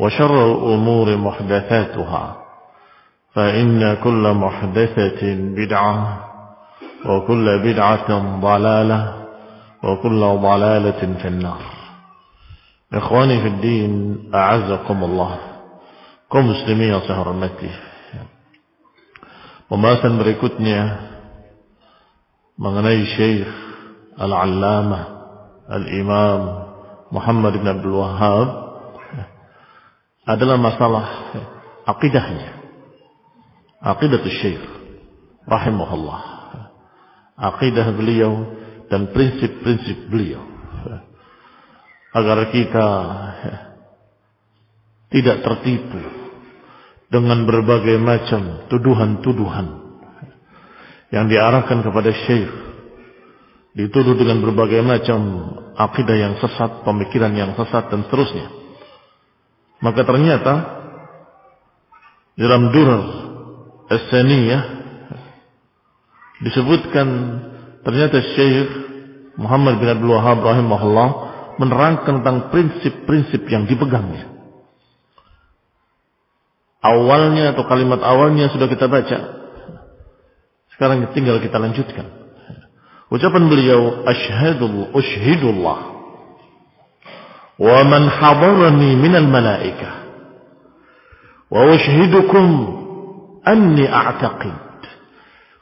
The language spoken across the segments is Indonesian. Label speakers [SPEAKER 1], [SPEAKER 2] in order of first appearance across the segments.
[SPEAKER 1] وشر الأمور محدثاتها فإن كل محدثة بدعة وكل بدعة ضلالة وكل ضلالة في النار إخواني في الدين أعزكم الله كم sehormati صهر المتي mengenai Syekh مغني الشيخ العلامة الإمام محمد بن عبد الوهاب adalah masalah akidahnya. Akidah Syekh rahimahullah. Akidah beliau dan prinsip-prinsip beliau. Agar kita tidak tertipu dengan berbagai macam tuduhan-tuduhan yang diarahkan kepada syekh dituduh dengan berbagai macam akidah yang sesat, pemikiran yang sesat dan seterusnya. Maka ternyata dalam Durar As-Saniyah disebutkan ternyata Syekh Muhammad bin Abdul Wahab rahimahullah menerangkan tentang prinsip-prinsip yang dipegangnya. Awalnya atau kalimat awalnya sudah kita baca. Sekarang tinggal kita lanjutkan. Ucapan beliau asyhadu usyhidullah wa man hadarani minal malaikah wa ushhidukum anni a'taqid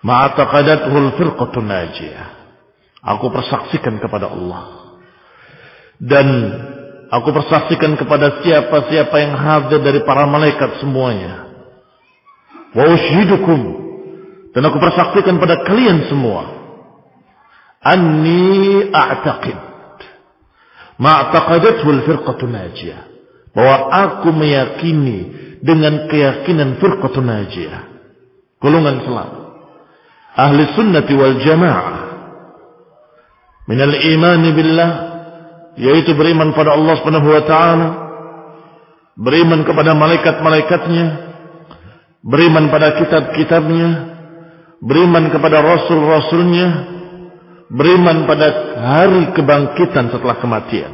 [SPEAKER 1] ma'ataqadathu al aku persaksikan kepada Allah dan aku persaksikan kepada siapa-siapa yang hadir dari para malaikat semuanya wa dan aku persaksikan pada kalian semua anni a'taqid ma'taqadatul firqatun najiyah. Bahwa aku meyakini dengan keyakinan firqatun najiyah. Golongan selamat. Ahli sunnati wal jamaah. al iman billah. Yaitu beriman pada Allah subhanahu wa ta'ala. Beriman kepada malaikat-malaikatnya. Beriman pada kitab-kitabnya. Beriman kepada rasul-rasulnya beriman pada hari kebangkitan setelah kematian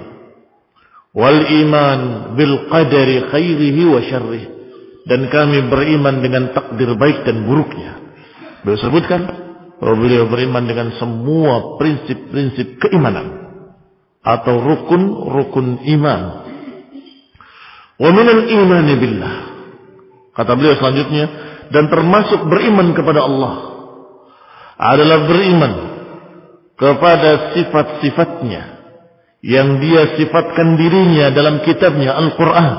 [SPEAKER 1] wal iman bil qadari khairihi wa syarrih dan kami beriman dengan takdir baik dan buruknya beliau sebutkan bahwa beliau beriman dengan semua prinsip-prinsip keimanan atau rukun-rukun iman wa minal imani billah kata beliau selanjutnya dan termasuk beriman kepada Allah adalah beriman kepada sifat-sifatnya yang dia sifatkan dirinya dalam kitabnya Al-Quran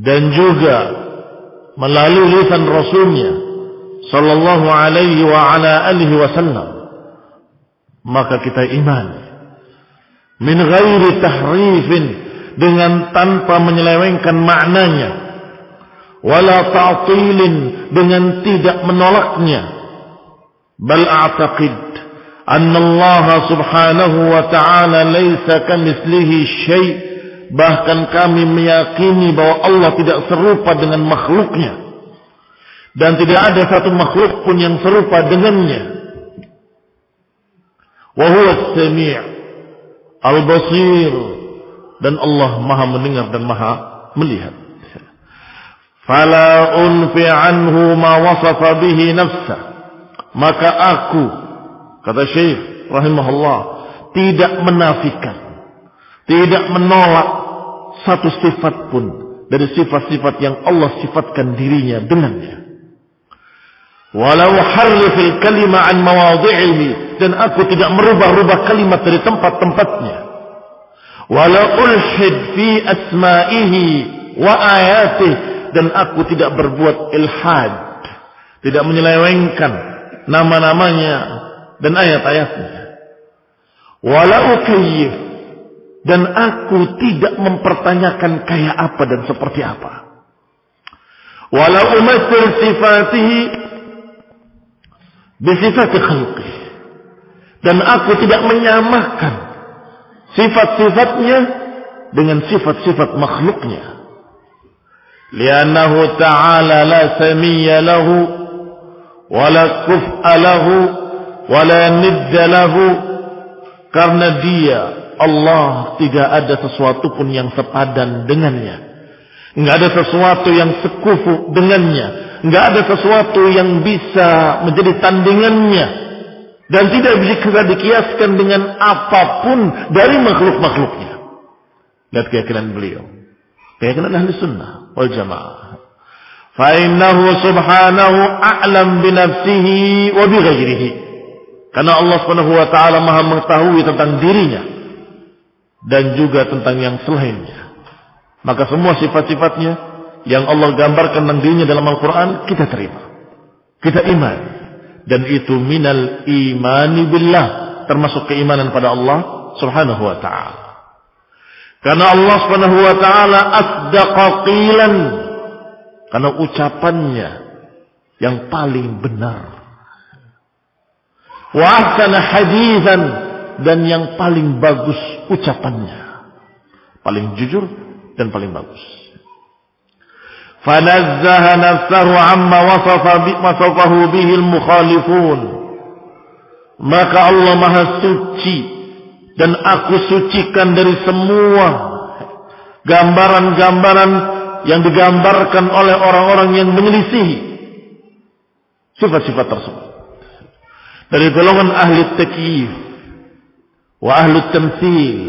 [SPEAKER 1] dan juga melalui lisan Rasulnya Sallallahu Alaihi wa ala alihi Wasallam maka kita iman min ghairi tahrifin dengan tanpa menyelewengkan maknanya wala ta'tilin dengan tidak menolaknya bal a'taqid أن الله سبحانه وتعالى ليس كمثله شيء bahkan kami meyakini bahwa Allah tidak serupa dengan makhluknya dan tidak ada satu makhluk pun yang serupa dengannya wa huwa as al-basir dan Allah Maha mendengar dan Maha melihat fala unfi anhu ma wasafa bihi nafsa maka aku Kata Syekh rahimahullah, tidak menafikan, tidak menolak satu sifat pun dari sifat-sifat yang Allah sifatkan dirinya dengannya. Walau harrifil kalima an mawadhi'ihi dan aku tidak merubah-rubah kalimat dari tempat-tempatnya. Walau ulhid fi asma'ihi wa ayatih dan aku tidak berbuat ilhad, tidak menyelewengkan nama-namanya, dan ayat-ayatnya. Walau kayif dan aku tidak mempertanyakan kayak apa dan seperti apa. Walau umatsir sifatihi bisifati khalqi. Dan aku tidak menyamakan sifat-sifatnya dengan sifat-sifat makhluknya. Liannahu ta'ala la samiyya lahu wa la kuf'a lahu wala niddalahu karena dia Allah tidak ada sesuatu pun yang sepadan dengannya nggak ada sesuatu yang sekufu dengannya nggak ada sesuatu yang bisa menjadi tandingannya dan tidak bisa dikiaskan dengan apapun dari makhluk-makhluknya lihat keyakinan beliau keyakinan ahli sunnah wal jamaah فإنه سبحانه أعلم بنفسه وبغيره karena Allah Subhanahu wa taala Maha mengetahui tentang dirinya dan juga tentang yang selainnya. Maka semua sifat-sifatnya yang Allah gambarkan tentang dirinya dalam Al-Qur'an kita terima. Kita iman dan itu minal imani billah termasuk keimanan pada Allah Subhanahu wa taala. Karena Allah Subhanahu wa taala asdaqa qilan karena ucapannya yang paling benar Wa ahsana hadithan dan yang paling bagus ucapannya. Paling jujur dan paling bagus. Fanazzaha nafsahu amma wasafahu bihi al-mukhalifun. Maka Allah Maha Suci dan aku sucikan dari semua gambaran-gambaran yang digambarkan oleh orang-orang yang menyelisihi sifat-sifat tersebut dari golongan ahli takyif wa ahli tamthil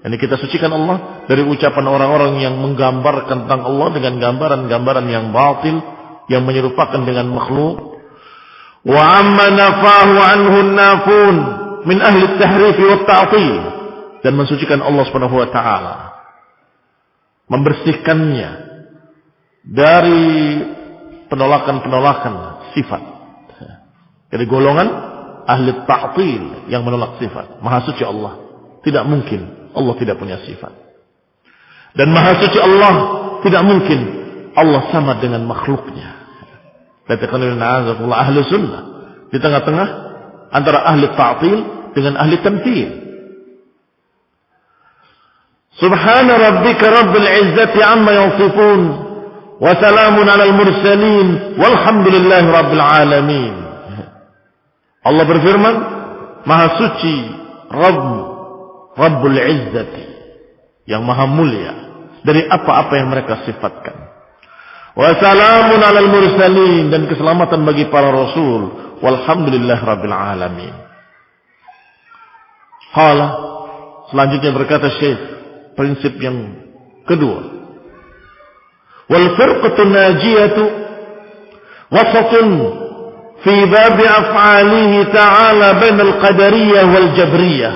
[SPEAKER 1] ini kita sucikan Allah dari ucapan orang-orang yang menggambarkan tentang Allah dengan gambaran-gambaran yang batil yang menyerupakan dengan makhluk wa amma nafahu anhu nafun min ahli tahrif wa ta'til dan mensucikan Allah Subhanahu wa taala membersihkannya dari penolakan-penolakan sifat dari golongan ahli ta'til yang menolak sifat. Maha suci Allah. Tidak mungkin Allah tidak punya sifat. Dan maha suci Allah tidak mungkin Allah sama dengan makhluknya. ahli sunnah. Di tengah-tengah antara ahli ta'til dengan ahli tamthil. Subhana rabbika rabbil izzati amma yasifun. wa salamun المرسلين والحمد لله رب alamin. Allah berfirman, Maha Suci, Rabb, Rabbul Izzati, yang Maha Mulia dari apa-apa yang mereka sifatkan. Wassalamun alal mursalin dan keselamatan bagi para rasul. Walhamdulillah rabbil alamin. selanjutnya berkata Syekh prinsip yang kedua. Wal firqatu najiyatu wasatun fi bab af'alihi ta'ala bain al qadariyah wal jabriyah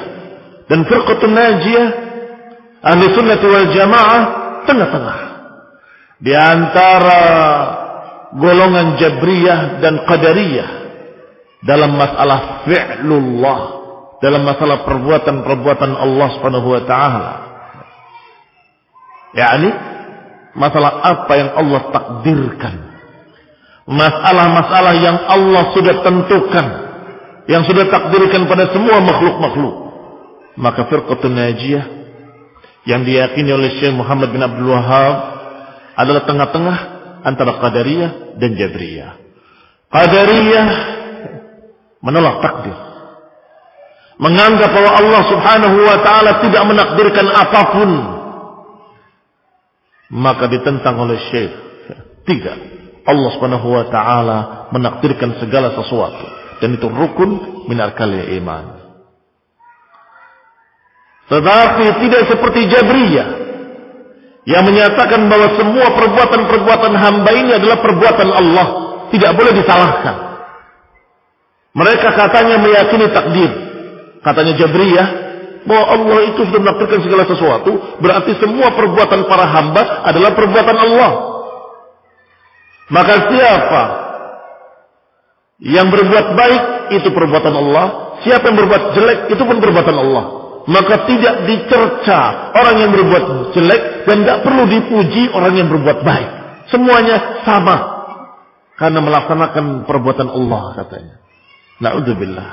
[SPEAKER 1] dan firqatun najiyah ahli sunnah wal jamaah tengah-tengah di antara golongan jabriyah dan qadariyah dalam masalah fi'lullah dalam masalah perbuatan-perbuatan Allah Subhanahu wa taala yakni masalah apa yang Allah takdirkan masalah-masalah yang Allah sudah tentukan, yang sudah takdirkan pada semua makhluk-makhluk. Maka firqatun najiyah yang diyakini oleh Syekh Muhammad bin Abdul Wahab adalah tengah-tengah antara Qadariyah dan Jabriyah. Qadariyah menolak takdir. Menganggap bahwa Allah subhanahu wa ta'ala tidak menakdirkan apapun. Maka ditentang oleh Syekh. Tidak Allah Subhanahu wa taala menakdirkan segala sesuatu dan itu rukun min kali iman. Tetapi tidak seperti Jabriyah yang menyatakan bahwa semua perbuatan-perbuatan hamba ini adalah perbuatan Allah, tidak boleh disalahkan. Mereka katanya meyakini takdir. Katanya Jabriyah bahwa Allah itu sudah menakdirkan segala sesuatu, berarti semua perbuatan para hamba adalah perbuatan Allah. Maka siapa yang berbuat baik itu perbuatan Allah, siapa yang berbuat jelek itu pun perbuatan Allah. Maka tidak dicerca orang yang berbuat jelek dan tidak perlu dipuji orang yang berbuat baik. Semuanya sama karena melaksanakan perbuatan Allah katanya. Naudzubillah.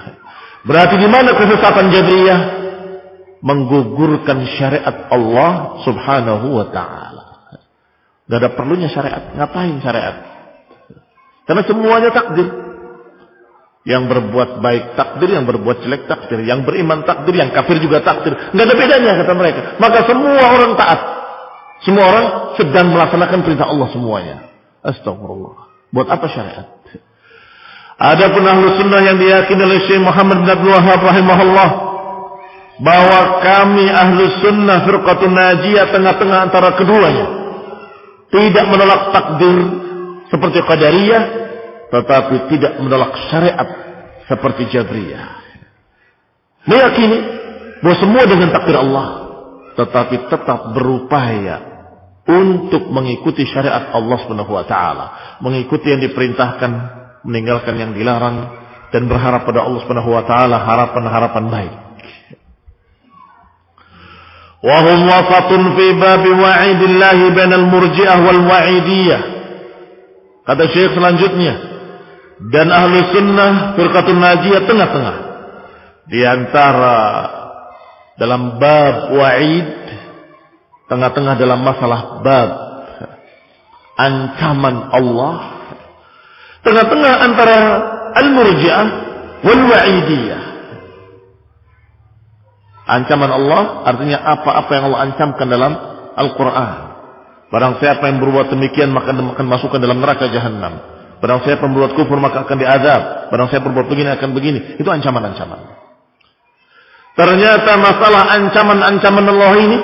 [SPEAKER 1] Berarti di mana kesesatan Jabriyah? Menggugurkan syariat Allah Subhanahu wa taala. Gak ada perlunya syariat. Ngapain syariat? Karena semuanya takdir. Yang berbuat baik takdir, yang berbuat jelek takdir, yang beriman takdir, yang kafir juga takdir. Gak ada bedanya kata mereka. Maka semua orang taat. Semua orang sedang melaksanakan perintah Allah semuanya. Astagfirullah. Buat apa syariat? Ada pun ahlu sunnah yang diyakini oleh Syekh Muhammad bin Abdul Wahab rahimahullah bahwa kami ahlu sunnah firqatun najiyah tengah-tengah antara keduanya. Tidak menolak takdir seperti Qadariyah, tetapi tidak menolak syariat seperti Jabriyah. Meyakini bahwa semua dengan takdir Allah, tetapi tetap berupaya untuk mengikuti syariat Allah Subhanahu wa taala, mengikuti yang diperintahkan, meninggalkan yang dilarang dan berharap pada Allah Subhanahu wa taala harapan-harapan baik. وهم وسط في باب وعيد الله بين المرجئه والوعيديه kata Syekh selanjutnya dan ahli sunnah firqatul najiyah tengah-tengah di antara dalam bab wa'id tengah-tengah dalam masalah bab ancaman Allah tengah-tengah antara al-murji'ah wal wa'idiyah Ancaman Allah artinya apa-apa yang Allah ancamkan dalam Al-Quran. Barang siapa yang berbuat demikian maka akan masukkan dalam neraka jahanam. Barang siapa yang berbuat kufur maka akan diazab. Barang siapa berbuat begini akan begini. Itu ancaman-ancaman. Ternyata masalah ancaman-ancaman Allah ini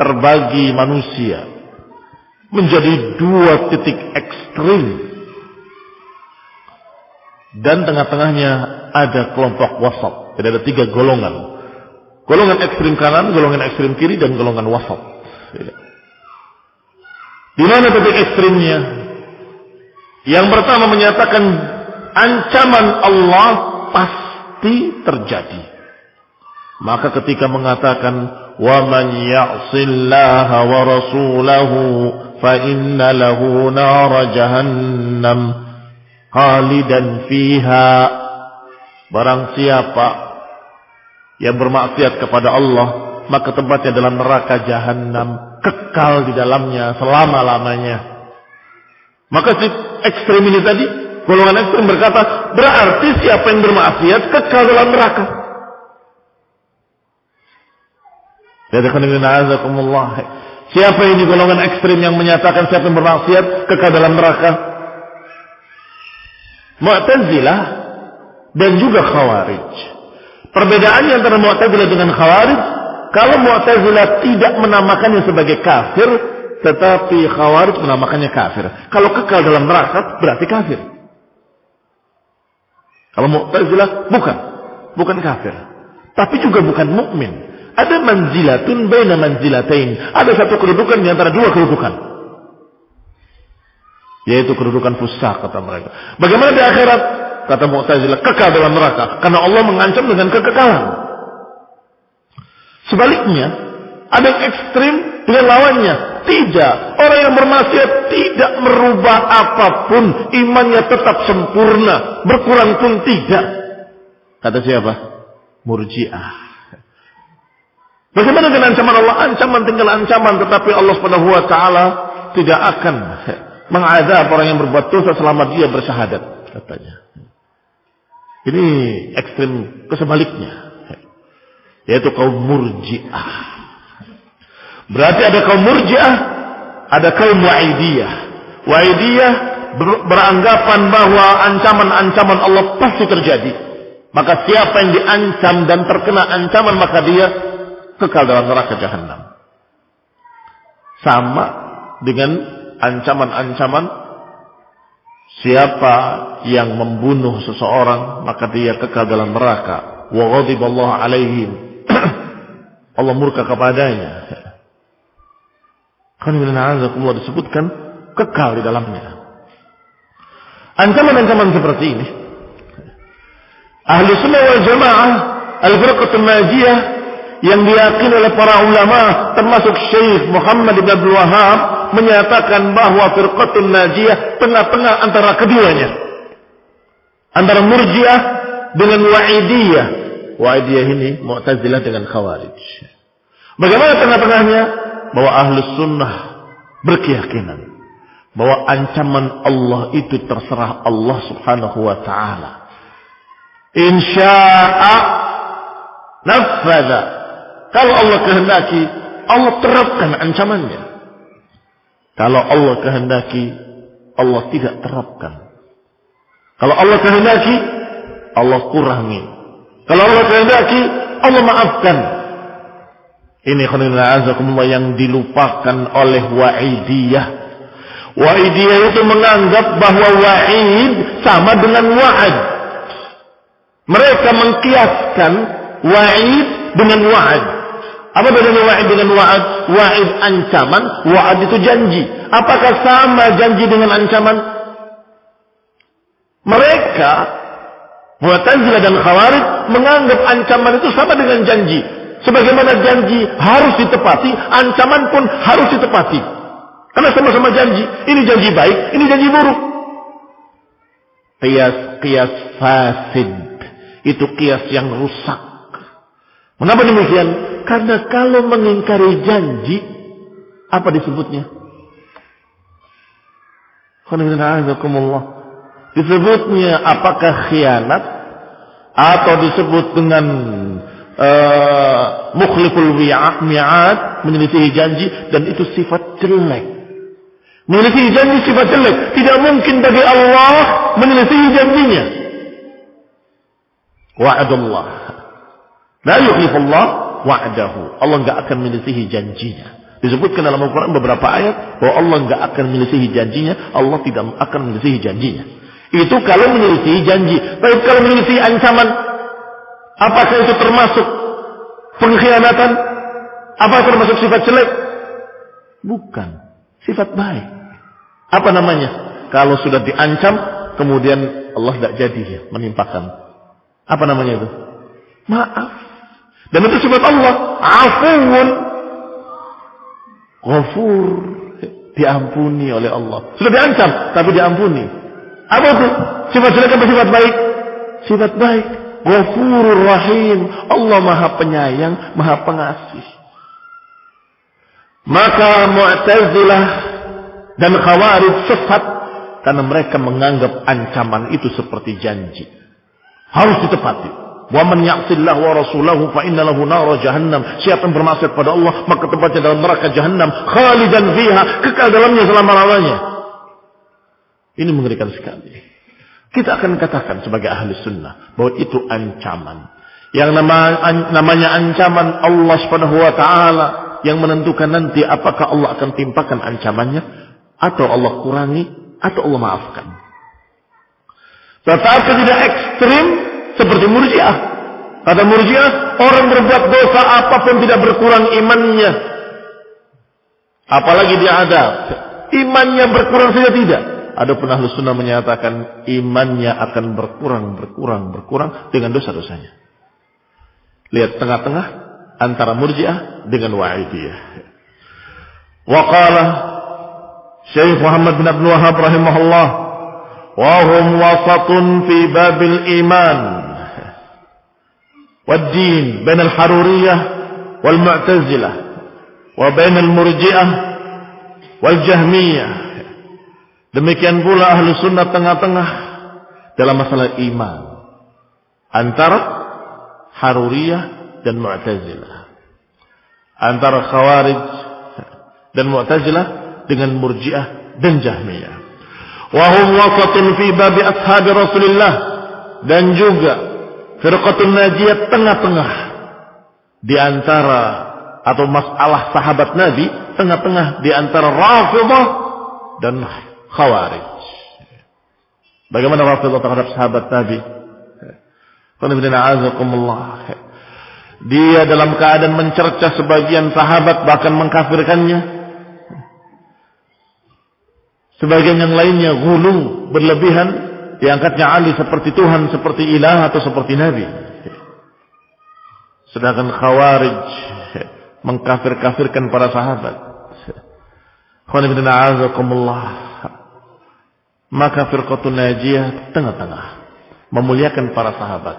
[SPEAKER 1] terbagi manusia menjadi dua titik ekstrim. Dan tengah-tengahnya ada kelompok wasat. Jadi ada tiga golongan. Golongan ekstrim kanan, golongan ekstrim kiri, dan golongan wasat. Di mana titik ekstrimnya? Yang pertama menyatakan ancaman Allah pasti terjadi. Maka ketika mengatakan wa man ya'sillaha wa rasulahu fa inna lahu nara jahannam khalidan fiha barang siapa yang bermaksiat kepada Allah maka tempatnya dalam neraka jahanam kekal di dalamnya selama-lamanya maka si ekstrem ini tadi golongan ekstrem berkata berarti siapa yang bermaksiat kekal dalam neraka Siapa ini golongan ekstrem yang menyatakan siapa yang bermaksiat kekal dalam neraka? Mu'tazilah dan juga Khawarij. Perbedaannya antara Mu'tazilah dengan Khawarij, kalau Mu'tazilah tidak menamakannya sebagai kafir, tetapi Khawarij menamakannya kafir. Kalau kekal dalam neraka, berarti kafir. Kalau Mu'tazilah bukan, bukan kafir, tapi juga bukan mukmin. Ada manzilatun baina manzilatain. Ada satu kedudukan di antara dua kedudukan yaitu kedudukan pusaka kata mereka. Bagaimana di akhirat? kata Mu'tazilah kekal dalam neraka karena Allah mengancam dengan kekekalan. Sebaliknya, ada yang ekstrim dengan lawannya. Tidak. Orang yang bermaksiat tidak merubah apapun. Imannya tetap sempurna. Berkurang pun tidak. Kata siapa? Murjiah. Bagaimana dengan ancaman Allah? Ancaman tinggal ancaman. Tetapi Allah subhanahu wa ta'ala tidak akan mengazab orang yang berbuat dosa selama dia bersyahadat. Katanya. Ini ekstrim kesebaliknya. Yaitu kaum murjiah. Berarti ada kaum murjiah, ada kaum wa'idiyah. Wa'idiyah beranggapan bahwa ancaman-ancaman Allah pasti terjadi. Maka siapa yang diancam dan terkena ancaman maka dia kekal dalam neraka jahanam. Sama dengan ancaman-ancaman Siapa yang membunuh seseorang maka dia kekal dalam neraka. Wa ghadiballahu alaihim. Allah murka kepadanya. Kan Allah disebutkan kekal di dalamnya. Ancaman-ancaman seperti ini. Ahli sunnah wal jamaah al-firqatul najiyah yang diyakini oleh para ulama termasuk Syekh Muhammad bin Abdul Wahab menyatakan bahwa firqatul najiyah tengah-tengah antara keduanya antara murjiah dengan wa'idiyah wa'idiyah ini mu'tazilah dengan khawarij bagaimana tengah-tengahnya bahwa ahlus sunnah berkeyakinan bahwa ancaman Allah itu terserah Allah Subhanahu wa taala. Insya'a nafadha kalau Allah kehendaki, Allah terapkan ancamannya. Kalau Allah kehendaki, Allah tidak terapkan. Kalau Allah kehendaki, Allah kurangi. Kalau Allah kehendaki, Allah maafkan. Ini khunilah azakumullah yang dilupakan oleh wa'idiyah. Wa'idiyah itu menganggap bahwa wa'id sama dengan wa'ad. Mereka mengkiaskan wa'id dengan wa'ad. Apa bedanya wa'id dengan wa'ad? Wa'id ancaman, wa'ad itu janji. Apakah sama janji dengan ancaman? Mereka, Mu'tazilah dan Khawarij menganggap ancaman itu sama dengan janji. Sebagaimana janji harus ditepati, ancaman pun harus ditepati. Karena sama-sama janji. Ini janji baik, ini janji buruk. Kias, kias fasid. Itu kias yang rusak Mengapa demikian? Karena kalau mengingkari janji, apa disebutnya? Disebutnya apakah khianat atau disebut dengan uh, eh, mukhliful miyat menyelisihi janji dan itu sifat jelek. Menyelisihi janji sifat jelek. Tidak mungkin bagi Allah menyelisihi janjinya. Wa'adullah. La yukhlifullah wa'adahu. Allah enggak akan menyelisihi janjinya. Disebutkan dalam Al-Quran beberapa ayat bahwa Allah enggak akan menyelisihi janjinya, Allah tidak akan menyelisihi janjinya. Itu kalau menyelisihi janji. Tapi kalau menyelisihi ancaman, apakah itu termasuk pengkhianatan? Apa termasuk sifat jelek? Bukan. Sifat baik. Apa namanya? Kalau sudah diancam, kemudian Allah tidak jadi menimpakan. Apa namanya itu? Maaf. Dan itu sifat Allah. Afuun. Ghafur. Diampuni oleh Allah. Sudah diancam, tapi diampuni. Apa itu? Sifat jelek apa sifat baik? Sifat baik. Ghafurur Rahim. Allah maha penyayang, maha pengasih. Maka Mu'tazilah dan Khawarij sesat karena mereka menganggap ancaman itu seperti janji. Harus ditepati. Wa man wa rasulahu fa inna lahu Siapa yang bermaksud pada Allah, maka tempatnya dalam neraka jahannam. Khalidan fiha, kekal dalamnya selama-lamanya. Ini mengerikan sekali. Kita akan katakan sebagai ahli sunnah bahwa itu ancaman. Yang nama, an, namanya ancaman Allah subhanahu wa ta'ala yang menentukan nanti apakah Allah akan timpakan ancamannya atau Allah kurangi atau Allah maafkan. Tetapi tidak ekstrim seperti murjiah. Kata murjiah, orang berbuat dosa apapun tidak berkurang imannya. Apalagi dia ada. Imannya berkurang saja tidak. Ada pun ahlu sunnah menyatakan imannya akan berkurang, berkurang, berkurang dengan dosa-dosanya. Lihat tengah-tengah antara murjiah dengan wa'idiyah. Waqala Syekh Muhammad bin Abdul Wahab rahimahullah. Wahum wasatun fi babil iman. والدين بين الحرورية والمعتزلة وبين المرجئة والجهمية demikian pula ahlu sunnah tengah-tengah dalam masalah iman antara haruriyah dan mu'tazilah antara khawarij dan mu'tazilah dengan murjiah dan jahmiyah wahum wasatun fi babi ashabi rasulillah dan juga Firqatun najiyah tengah-tengah di antara atau masalah sahabat Nabi tengah-tengah di antara Rafidah dan Khawarij. Bagaimana Rafidah terhadap sahabat Nabi? Dia dalam keadaan mencerca sebagian sahabat bahkan mengkafirkannya. Sebagian yang lainnya gulung berlebihan diangkatnya Ali seperti Tuhan, seperti ilah atau seperti nabi. Sedangkan Khawarij mengkafir-kafirkan para sahabat. Maka firqatun najiyah tengah-tengah memuliakan para sahabat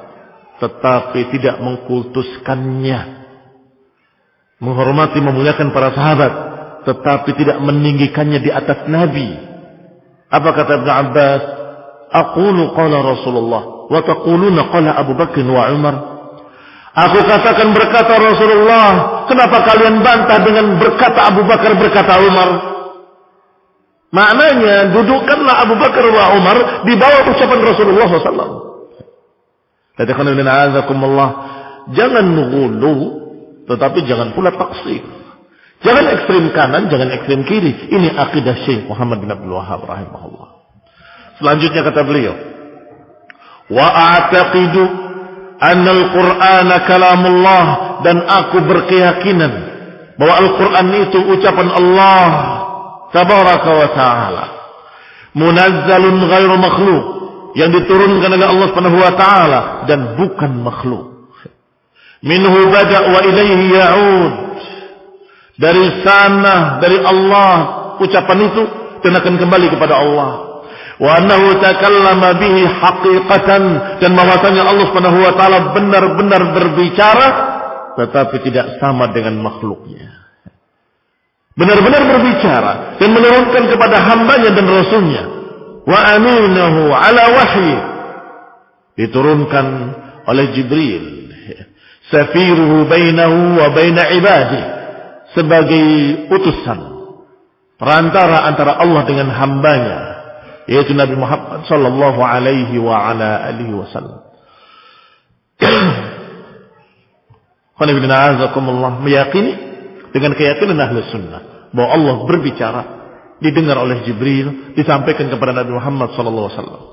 [SPEAKER 1] tetapi tidak mengkultuskannya. Menghormati memuliakan para sahabat tetapi tidak meninggikannya di atas nabi. Apa kata Ibn Abbas? Aqulu qala Rasulullah. Wa taquluna qala Abu Bakar wa Umar. Aku katakan berkata Rasulullah. Kenapa kalian bantah dengan berkata Abu Bakar, berkata Umar? Maknanya dudukkanlah Abu Bakar wa Umar di bawah ucapan Rasulullah SAW. Katakan ibn Allah. Jangan ngulu, tetapi jangan pula taksir. Jangan ekstrim kanan, jangan ekstrim kiri. Ini akidah Syekh Muhammad bin Abdul Wahab rahimahullah. Selanjutnya kata beliau, wa a'taqidu anna al-Qur'an kalamullah dan aku berkeyakinan bahwa Al-Qur'an itu ucapan Allah tabaraka wa ta'ala. Munazzalun ghairu makhluq yang diturunkan oleh Allah Subhanahu wa taala dan bukan makhluk. Minhu bada wa ilaihi ya'ud. Dari sana dari Allah ucapan itu dan akan kembali kepada Allah. wa annahu takallama bihi dan bahwasanya Allah Subhanahu wa taala benar-benar berbicara tetapi tidak sama dengan makhluknya. Benar-benar berbicara dan menurunkan kepada hambanya dan rasulnya. Wa aminahu ala wahyi. Diturunkan oleh Jibril. Safiruhu bainahu wa baina ibadih. Sebagai utusan. Perantara antara Allah dengan hambanya yaitu Nabi Muhammad sallallahu alaihi wa ala alihi wasallam. meyakini dengan keyakinan ahli sunnah bahwa Allah berbicara didengar oleh Jibril disampaikan kepada Nabi Muhammad sallallahu alaihi wasallam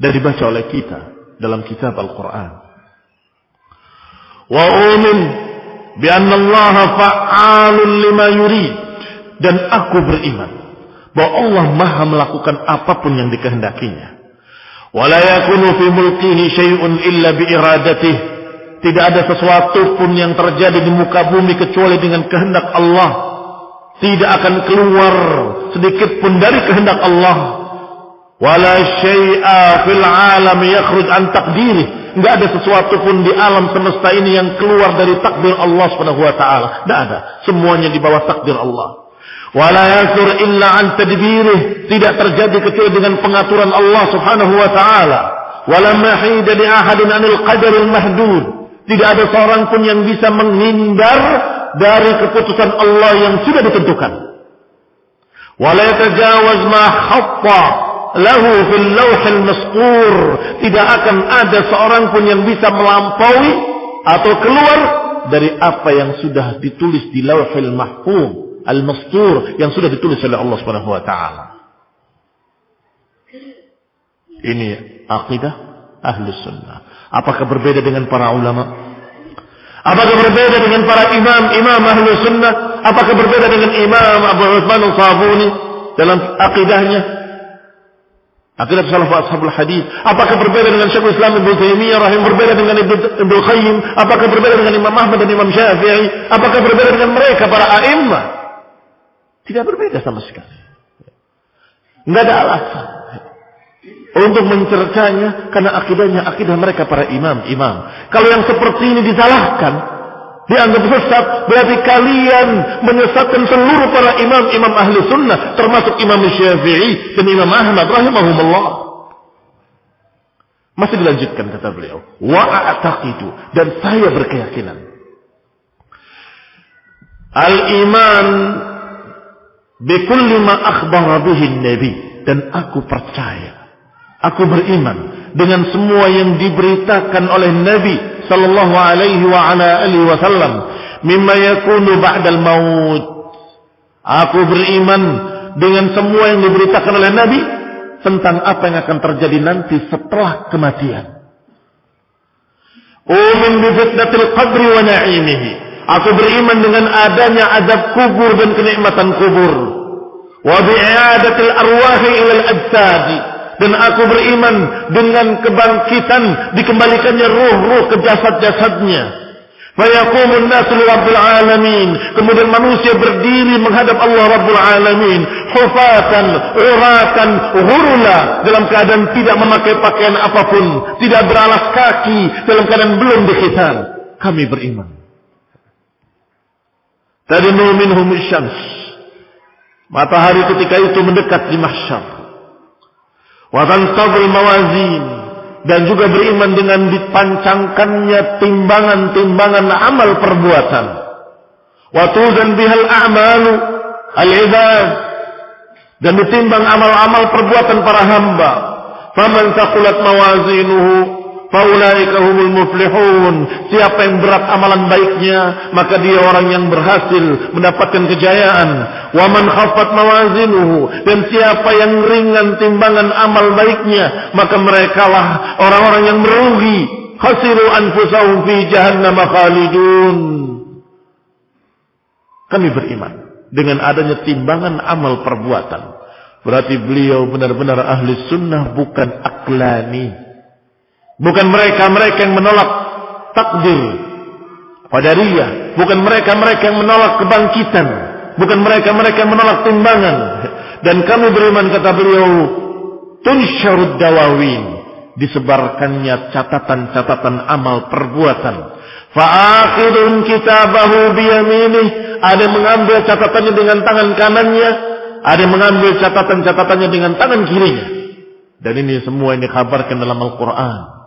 [SPEAKER 1] dan dibaca oleh kita dalam kitab Al-Qur'an. Wa umin bi anna Allah fa'alun lima yurid dan aku beriman bahwa Allah Maha melakukan apapun yang dikehendakinya. Walayakunu fi mulkihi syai'un illa bi iradatih. Tidak ada sesuatu pun yang terjadi di muka bumi kecuali dengan kehendak Allah. Tidak akan keluar sedikit pun dari kehendak Allah. Wala syai'a fil alam yakhruj an taqdirih. Enggak ada sesuatu pun di alam semesta ini yang keluar dari takdir Allah Subhanahu wa taala. Enggak ada. Semuanya di bawah takdir Allah. Wala yasur illa an tadbirih. Tidak terjadi kecuali dengan pengaturan Allah subhanahu wa ta'ala. Wala mahida li ahadin anil qadaril mahdud. Tidak ada seorang pun yang bisa menghindar dari keputusan Allah yang sudah ditentukan. Wala yatajawaz ma khatta lahu fil lawhil masqur. Tidak akan ada seorang pun yang bisa melampaui atau keluar dari apa yang sudah ditulis di lauhil mahfum al-mastur yang sudah ditulis oleh Allah Subhanahu wa taala. Ini akidah ahlu sunnah. Apakah berbeda dengan para ulama? Apakah berbeda dengan para imam-imam ahlu sunnah? Apakah berbeda dengan imam Abu Uthman al-Sabuni dalam akidahnya? Akidah salaf ashabul hadis. Apakah berbeda dengan Syekhul Islam Ibn Taimiyah rahim berbeda dengan Ibnu Qayyim? Apakah berbeda dengan Imam Ahmad dan Imam Syafi'i? Apakah berbeda dengan mereka para a'immah? Tidak berbeda sama sekali. Tidak ada alasan untuk mencercanya karena akidahnya akidah mereka para imam-imam. Kalau yang seperti ini disalahkan, dianggap sesat, berarti kalian menyesatkan seluruh para imam-imam ahli sunnah, termasuk Imam Syafi'i dan Imam Ahmad rahimahumullah. Masih dilanjutkan kata beliau, wa a'taqidu dan saya berkeyakinan. Al-iman Bikulli ma akhbara bihi Nabi dan aku percaya. Aku beriman dengan semua yang diberitakan oleh Nabi sallallahu alaihi wa ala alihi wasallam mimma yakunu ba'dal maut. Aku beriman dengan semua yang diberitakan oleh Nabi tentang apa yang akan terjadi nanti setelah kematian. Umin bi fitnatil qabri wa na'imihi. Aku beriman dengan adanya azab kubur dan kenikmatan kubur. Wa bi'adatil arwahi ilal ajsadi. Dan aku beriman dengan kebangkitan dikembalikannya ruh-ruh ke jasad-jasadnya. Fayaqumun nasu lirabbil alamin. Kemudian manusia berdiri menghadap Allah Rabbul Alamin. Hufatan, uratan, hurula. Dalam keadaan tidak memakai pakaian apapun. Tidak beralas kaki. Dalam keadaan belum dikhitan. Kami beriman. Tadi minhum syams. Matahari ketika itu mendekat di mahsyar. Wa tabul mawazin dan juga beriman dengan dipancangkannya timbangan-timbangan amal perbuatan. Wa dan bihal a'malu al-ibad dan ditimbang amal-amal perbuatan para hamba. Faman takulat mawazinuhu Faulaika humul muflihun. Siapa yang berat amalan baiknya, maka dia orang yang berhasil mendapatkan kejayaan. Wa man khaffat mawazinuhu dan siapa yang ringan timbangan amal baiknya, maka merekalah orang-orang yang merugi. Khasiru anfusahum fi jahannam khalidun. Kami beriman dengan adanya timbangan amal perbuatan. Berarti beliau benar-benar ahli sunnah bukan aklani Bukan mereka-mereka yang menolak takdir qadariyah, bukan mereka-mereka yang menolak kebangkitan, bukan mereka-mereka yang menolak timbangan. Dan kami beriman kata beliau, tunsyarud dawawin disebarkannya catatan-catatan amal perbuatan. Fa'akhirun kitabahu biyaminih. Ada yang mengambil catatannya dengan tangan kanannya. Ada yang mengambil catatan-catatannya dengan tangan kirinya. Dan ini semua yang dikabarkan dalam Al-Quran.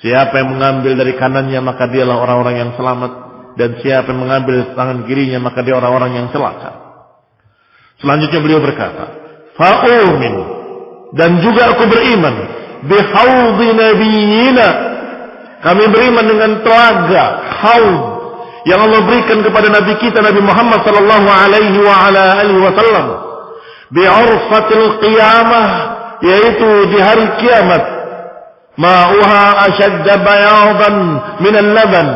[SPEAKER 1] Siapa yang mengambil dari kanannya maka dialah orang-orang yang selamat dan siapa yang mengambil tangan kirinya maka dia orang-orang yang celaka. Selanjutnya beliau berkata, "Fa'umin dan juga aku beriman di nabiyina." Kami beriman dengan telaga haud yang Allah berikan kepada nabi kita Nabi Muhammad sallallahu alaihi wa ala alihi wasallam qiyamah yaitu di hari kiamat Ma'uha asyadda bayadan minal laban.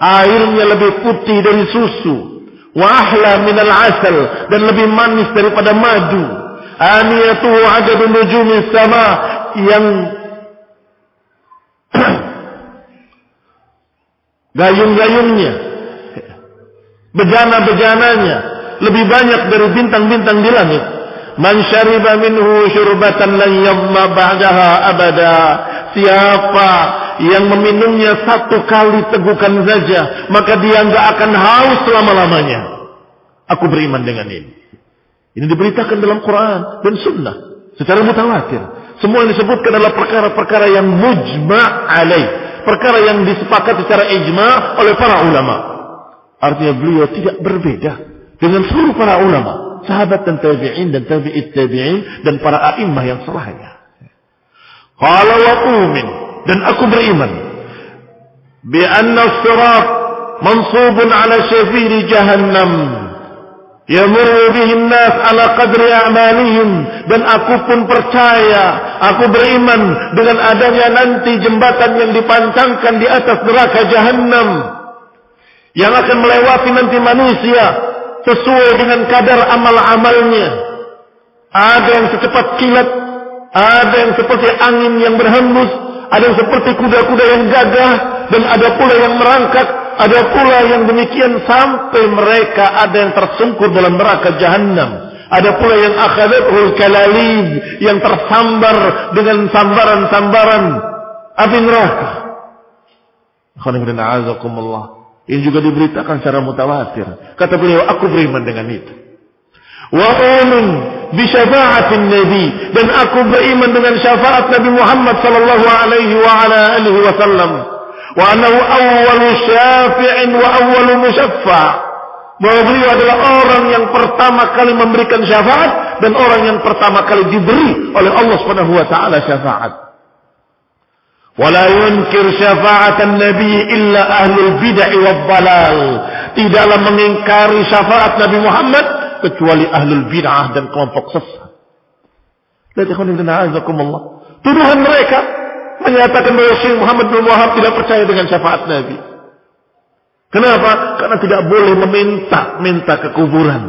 [SPEAKER 1] Airnya lebih putih dari susu. Wa ahla minal asal. Dan lebih manis daripada madu. Aniyatuhu adadu nujumi sama. Yang gayung-gayungnya. Bejana-bejananya. Lebih banyak dari bintang-bintang di langit. Man syariba minhu syurbatan lan yamma ba'daha abada. Siapa yang meminumnya satu kali tegukan saja, maka dia nggak akan haus selama-lamanya. Aku beriman dengan ini. Ini diberitakan dalam Quran dan Sunnah secara mutawatir. Semua yang disebutkan adalah perkara-perkara yang mujma' alaih. Perkara yang disepakati secara ijma' oleh para ulama. Artinya beliau tidak berbeda dengan seluruh para ulama sahabat dan tabi'in dan tabi'it tabi'in dan para a'imah yang setelahnya. Qala wa umin dan aku beriman bi anna sirat mansubun ala syafiri jahannam yamurru bihin nas ala qadri a'malihim dan aku pun percaya aku beriman dengan adanya nanti jembatan yang dipancangkan di atas neraka jahannam yang akan melewati nanti manusia sesuai dengan kadar amal-amalnya. Ada yang secepat kilat, ada yang seperti angin yang berhembus, ada yang seperti kuda-kuda yang gagah, dan ada pula yang merangkak, ada pula yang demikian sampai mereka ada yang tersungkur dalam neraka jahanam. Ada pula yang akhadatul kalalib yang tersambar dengan sambaran-sambaran api neraka. Khonikulina azakumullah. Ini juga diberitakan secara mutawatir. Kata beliau, aku beriman dengan itu. Wa amin bi syafaatin Nabi dan aku beriman dengan syafaat Nabi Muhammad sallallahu alaihi wa ala alihi wasallam. Wa annahu awwal syafi'in wa awwal musyaffa'. bahwa beliau adalah orang yang pertama kali memberikan syafaat dan orang yang pertama kali diberi oleh Allah Subhanahu wa taala syafaat. Wala yunkir syafa'atan Nabi illa ahlul bid'ah wal dalal. Tidaklah mengingkari syafaat Nabi Muhammad kecuali ahlul bid'ah dan kelompok sesat. Lihat ikhwan ibn a'azakumullah. Tuduhan mereka menyatakan bahwa Syekh Muhammad bin Wahab tidak percaya dengan syafaat Nabi. Kenapa? Karena tidak boleh meminta-minta ke kuburan.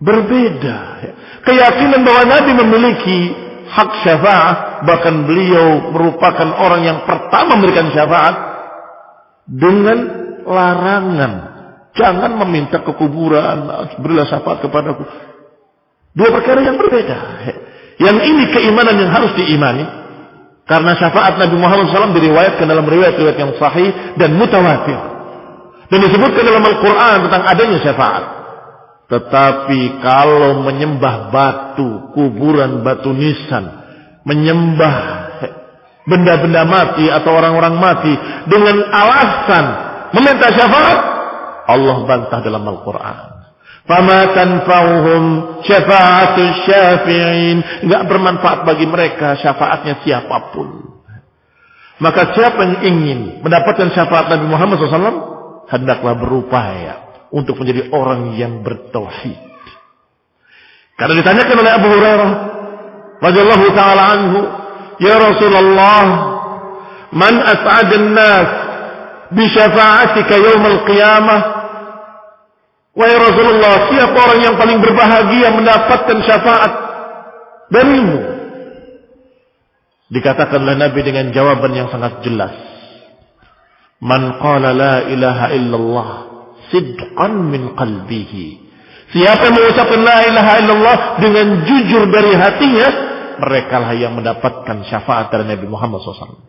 [SPEAKER 1] Berbeda. Ya. Keyakinan bahwa Nabi memiliki hak syafaat, bahkan beliau merupakan orang yang pertama memberikan syafaat dengan larangan. Jangan meminta kekuburan kuburan, berilah syafaat kepadaku. Dua perkara yang berbeda. Yang ini keimanan yang harus diimani. Karena syafaat Nabi Muhammad SAW diriwayatkan dalam riwayat-riwayat yang sahih dan mutawatir. Dan disebutkan dalam Al-Quran tentang adanya syafaat. Tetapi kalau menyembah batu, kuburan batu nisan, menyembah benda-benda mati atau orang-orang mati dengan alasan meminta syafaat, Allah bantah dalam Al-Quran. Fama tanfauhum syafaat syafi'in. Tidak bermanfaat bagi mereka syafaatnya siapapun. Maka siapa yang ingin mendapatkan syafaat Nabi Muhammad SAW, hendaklah berupaya untuk menjadi orang yang bertauhid. Karena ditanyakan oleh Abu Hurairah radhiyallahu taala anhu, "Ya Rasulullah, man as'ad an-nas bi syafa'atika yaum al-qiyamah?" Wahai Rasulullah, siapa orang yang paling berbahagia mendapatkan syafaat darimu? Dikatakanlah Nabi dengan jawaban yang sangat jelas. Man qala la ilaha illallah sidqan min qalbihi. Siapa yang mengucapkan la ilaha illallah dengan jujur dari hatinya, mereka lah yang mendapatkan syafaat dari Nabi Muhammad SAW.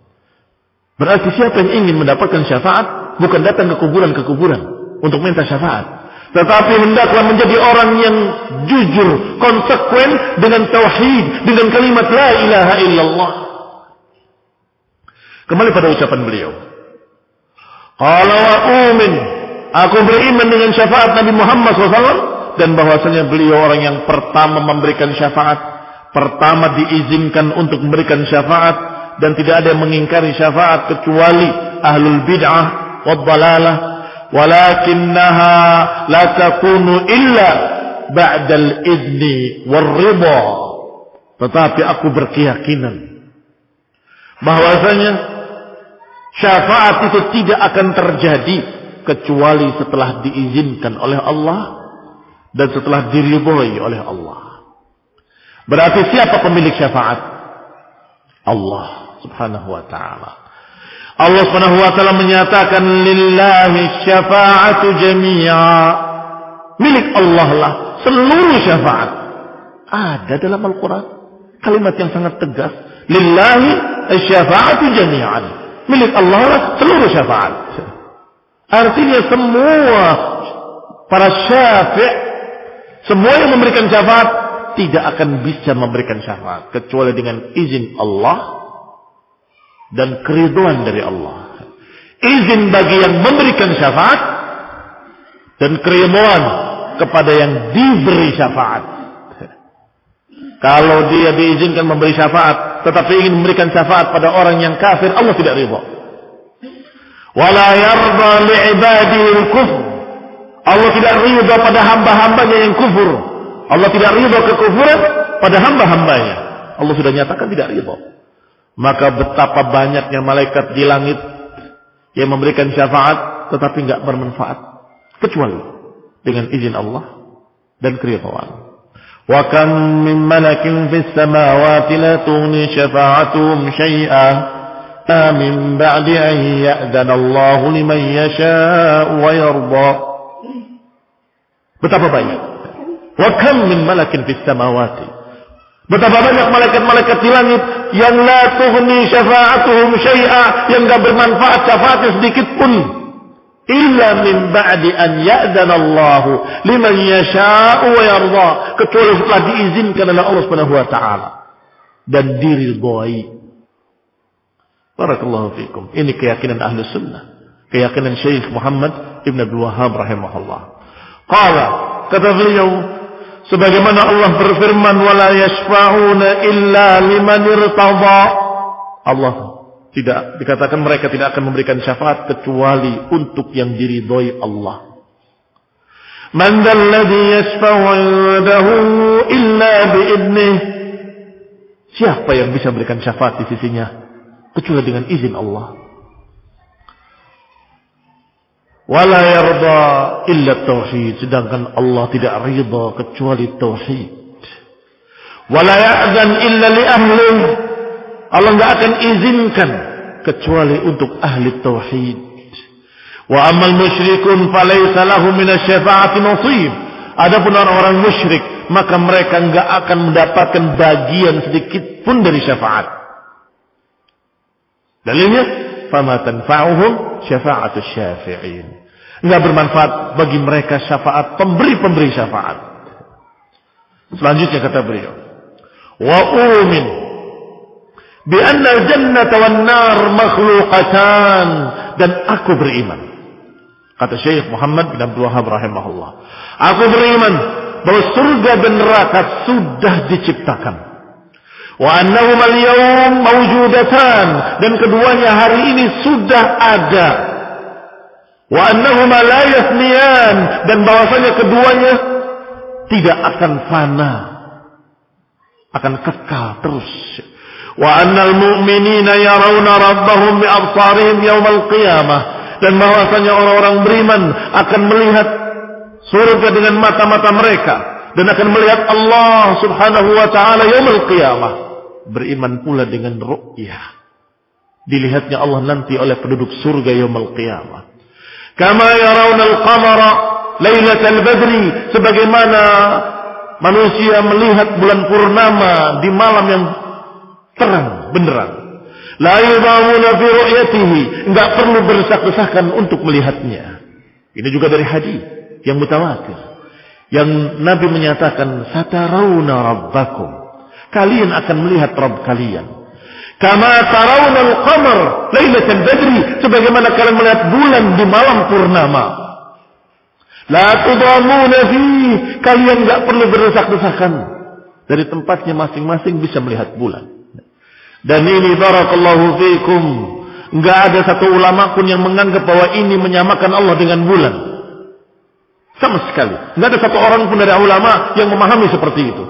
[SPEAKER 1] Berarti siapa yang ingin mendapatkan syafaat bukan datang ke kuburan ke kuburan untuk minta syafaat, tetapi hendaklah menjadi orang yang jujur, konsekuen dengan tauhid, dengan kalimat la ilaha illallah. Kembali pada ucapan beliau. Kalau wa'umin Aku beriman dengan syafaat Nabi Muhammad SAW dan bahwasanya beliau orang yang pertama memberikan syafaat, pertama diizinkan untuk memberikan syafaat dan tidak ada yang mengingkari syafaat kecuali ahlul bid'ah wad dalalah walakinnaha la takunu illa ba'dal idni warridha tetapi aku berkeyakinan bahwasanya syafaat itu tidak akan terjadi kecuali setelah diizinkan oleh Allah dan setelah diridhoi oleh Allah. Berarti siapa pemilik syafaat? Allah Subhanahu wa taala. Allah Subhanahu wa taala menyatakan lillahi syafa'atu jami'a. Milik Allah lah seluruh syafaat. Ada dalam Al-Qur'an kalimat yang sangat tegas, lillahi syafa'atu jami'an. Milik Allah lah seluruh syafaat. Artinya semua para syafi' semua yang memberikan syafaat tidak akan bisa memberikan syafaat kecuali dengan izin Allah dan keriduan dari Allah. Izin bagi yang memberikan syafaat dan keriduan kepada yang diberi syafaat. Kalau dia diizinkan memberi syafaat tetapi ingin memberikan syafaat pada orang yang kafir, Allah tidak ridha. Wala yarda li'ibadihi Allah tidak ridha pada hamba-hambanya yang kufur. Allah tidak ridha kekufuran pada hamba-hambanya. Allah sudah nyatakan tidak ridha. Maka betapa banyaknya malaikat di langit yang memberikan syafaat tetapi nggak bermanfaat kecuali dengan izin Allah dan keridhaan. وكم من ملك في السماوات لا تغني شفاعتهم من بعد أن يأذن Allah liman yasha'u wa yarda. Betapa banyak. Wa kam min malakin fis samawati. Betapa banyak malaikat-malaikat di langit yang la tuhni syafa'atuhum syai'a, yang enggak bermanfaat syafaatnya sedikit pun. Illa min ba'di an ya'zana Allah liman yasha'u wa yarda. Kecuali setelah diizinkan oleh Allah Subhanahu wa taala. Dan diridhoi Barakallahu fikum. Ini keyakinan ahli sunnah. Keyakinan Syekh Muhammad Ibn Abdul Wahab rahimahullah. Qala, kata beliau, sebagaimana Allah berfirman, wala yashfa'una illa liman ارْتَضَى Allah tidak dikatakan mereka tidak akan memberikan syafaat kecuali untuk yang diridhoi Allah. Man dalladhi yashfa'u illa bi'idnih. Siapa yang bisa memberikan syafaat di sisinya kecuali dengan izin Allah. Wala yarda illa tauhid, sedangkan Allah tidak ridha kecuali tauhid. Wala ya'zan illa li ahli. Allah tidak akan izinkan kecuali untuk ahli tauhid. Wa ammal musyrikun falaysa salahu minasy-syafa'ati nasib. Adapun orang-orang musyrik, maka mereka enggak akan mendapatkan bagian sedikit pun dari syafaat. Dalilnya, fama tanfa'uhum syafa'atus syafi'in. Enggak bermanfaat bagi mereka syafaat pemberi-pemberi syafaat. Selanjutnya kata beliau, wa umin bi anna jannata wan nar makhluqatan dan aku beriman. Kata Syekh Muhammad bin Abdul Wahab rahimahullah. Aku beriman bahwa surga dan neraka sudah diciptakan. Wa annahuma al-yawm mawjudatan dan keduanya hari ini sudah ada. Wa annahuma la yasniyan dan bahwasanya keduanya tidak akan fana. Akan kekal terus. Wa annal mu'minina yarawna rabbahum bi absarihim al qiyamah dan bahwasanya orang-orang beriman akan melihat surga dengan mata-mata mereka dan akan melihat Allah Subhanahu wa taala yaumul qiyamah beriman pula dengan ru'yah. Dilihatnya Allah nanti oleh penduduk surga yaumul qiyamah. Kama al qamara al badri sebagaimana manusia melihat bulan purnama di malam yang terang benderang. La yudawuna fi ru'yatihi, enggak perlu bersak desakan untuk melihatnya. Ini juga dari hadis yang mutawatir. Yang Nabi menyatakan, "Satarawna rabbakum." Kalian akan melihat Rabb kalian. Kama al qamar lailatal badri sebagaimana kalian melihat bulan di malam purnama. La tudamuna fi kalian enggak perlu berdesak-desakan. Dari tempatnya masing-masing bisa melihat bulan. Dan ini barakallahu fiikum Enggak ada satu ulama pun yang menganggap bahwa ini menyamakan Allah dengan bulan. Sama sekali. Enggak ada satu orang pun dari ulama yang memahami seperti itu.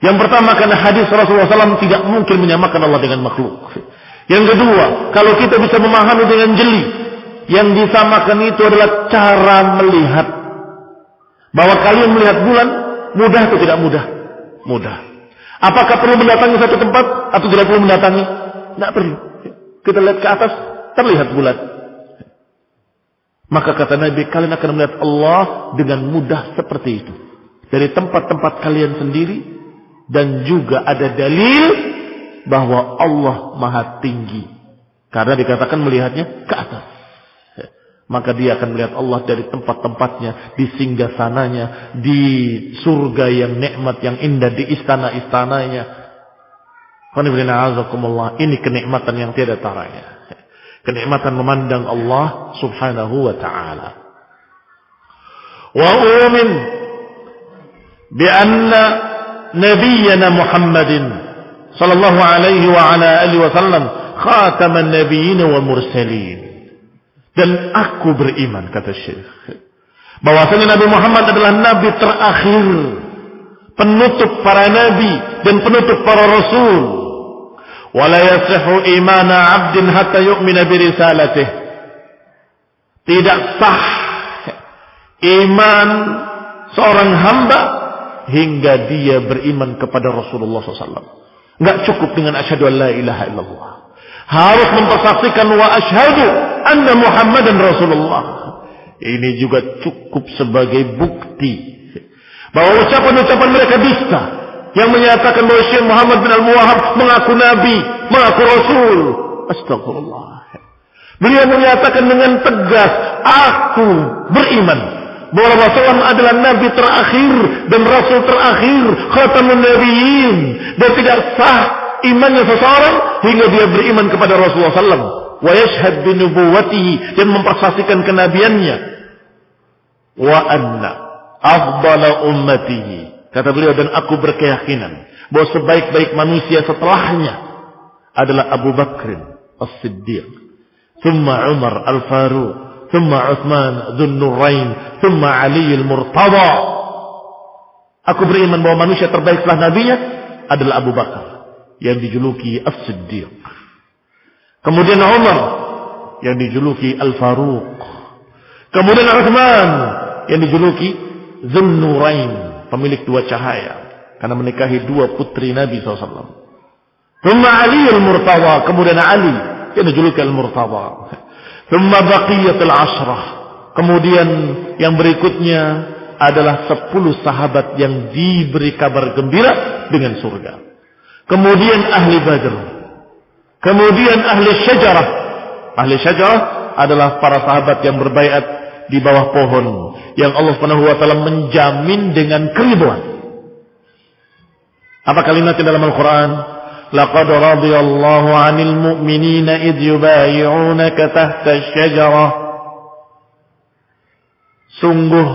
[SPEAKER 1] Yang pertama karena hadis Rasulullah SAW tidak mungkin menyamakan Allah dengan makhluk. Yang kedua, kalau kita bisa memahami dengan jeli, yang disamakan itu adalah cara melihat. Bahwa kalian melihat bulan, mudah atau tidak mudah? Mudah. Apakah perlu mendatangi satu tempat atau tidak perlu mendatangi? Tidak perlu. Kita lihat ke atas, terlihat bulan. Maka kata Nabi, kalian akan melihat Allah dengan mudah seperti itu. Dari tempat-tempat kalian sendiri, dan juga ada dalil bahwa Allah maha tinggi. Karena dikatakan melihatnya ke atas. Maka dia akan melihat Allah dari tempat-tempatnya, di singgah sananya, di surga yang nikmat yang indah, di istana-istananya. Ini kenikmatan yang tiada taranya. Kenikmatan memandang Allah subhanahu wa ta'ala. Wa umin bi anna نبينا محمد صلى الله عليه وعلى alihi wasallam khataman nabiyyin wal mursalin dan aku beriman kata Syekh bahwasanya Nabi Muhammad adalah nabi terakhir penutup para nabi dan penutup para rasul wala yasihu imana 'abdin hatta yu'mina bi risalatih tidak sah iman seorang hamba hingga dia beriman kepada Rasulullah SAW. Nggak cukup dengan asyhadu la ilaha illallah. Harus mempersaksikan wa asyhadu anna Muhammadan Rasulullah. Ini juga cukup sebagai bukti bahwa ucapan-ucapan mereka dusta yang menyatakan bahwa Syekh Muhammad bin Al-Muwahhab mengaku nabi, mengaku rasul. Astagfirullah. Beliau menyatakan dengan tegas, aku beriman bahwa Rasulullah adalah nabi terakhir dan rasul terakhir khatamun nabiyyin dan tidak sah imannya seseorang hingga dia beriman kepada Rasulullah sallam wa yashhad bi dan mempersaksikan kenabiannya wa anna afdala ummatihi kata beliau dan aku berkeyakinan bahwa sebaik-baik manusia setelahnya adalah Abu Bakr As-Siddiq, thumma Umar Al-Faruq, ثم عثمان ذو النورين ثم علي المرتضى aku beriman bahwa manusia terbaik setelah nabinya adalah Abu Bakar yang dijuluki As-Siddiq kemudian Umar yang dijuluki Al-Faruq kemudian Uthman yang dijuluki Zunnurain pemilik dua cahaya karena menikahi dua putri Nabi SAW. Kemudian Ali al-Murtawa, kemudian Ali yang dijuluki al-Murtawa. Thumma baqiyatul ashrah. Kemudian yang berikutnya adalah sepuluh sahabat yang diberi kabar gembira dengan surga. Kemudian ahli badr. Kemudian ahli syajarah. Ahli syajarah adalah para sahabat yang berbaiat di bawah pohon. Yang Allah subhanahu wa ta'ala menjamin dengan keribuan. Apa kalimatnya dalam Al-Quran? لقد رضي الله عن المؤمنين إذ يبايعونك تحت الشجرة Sungguh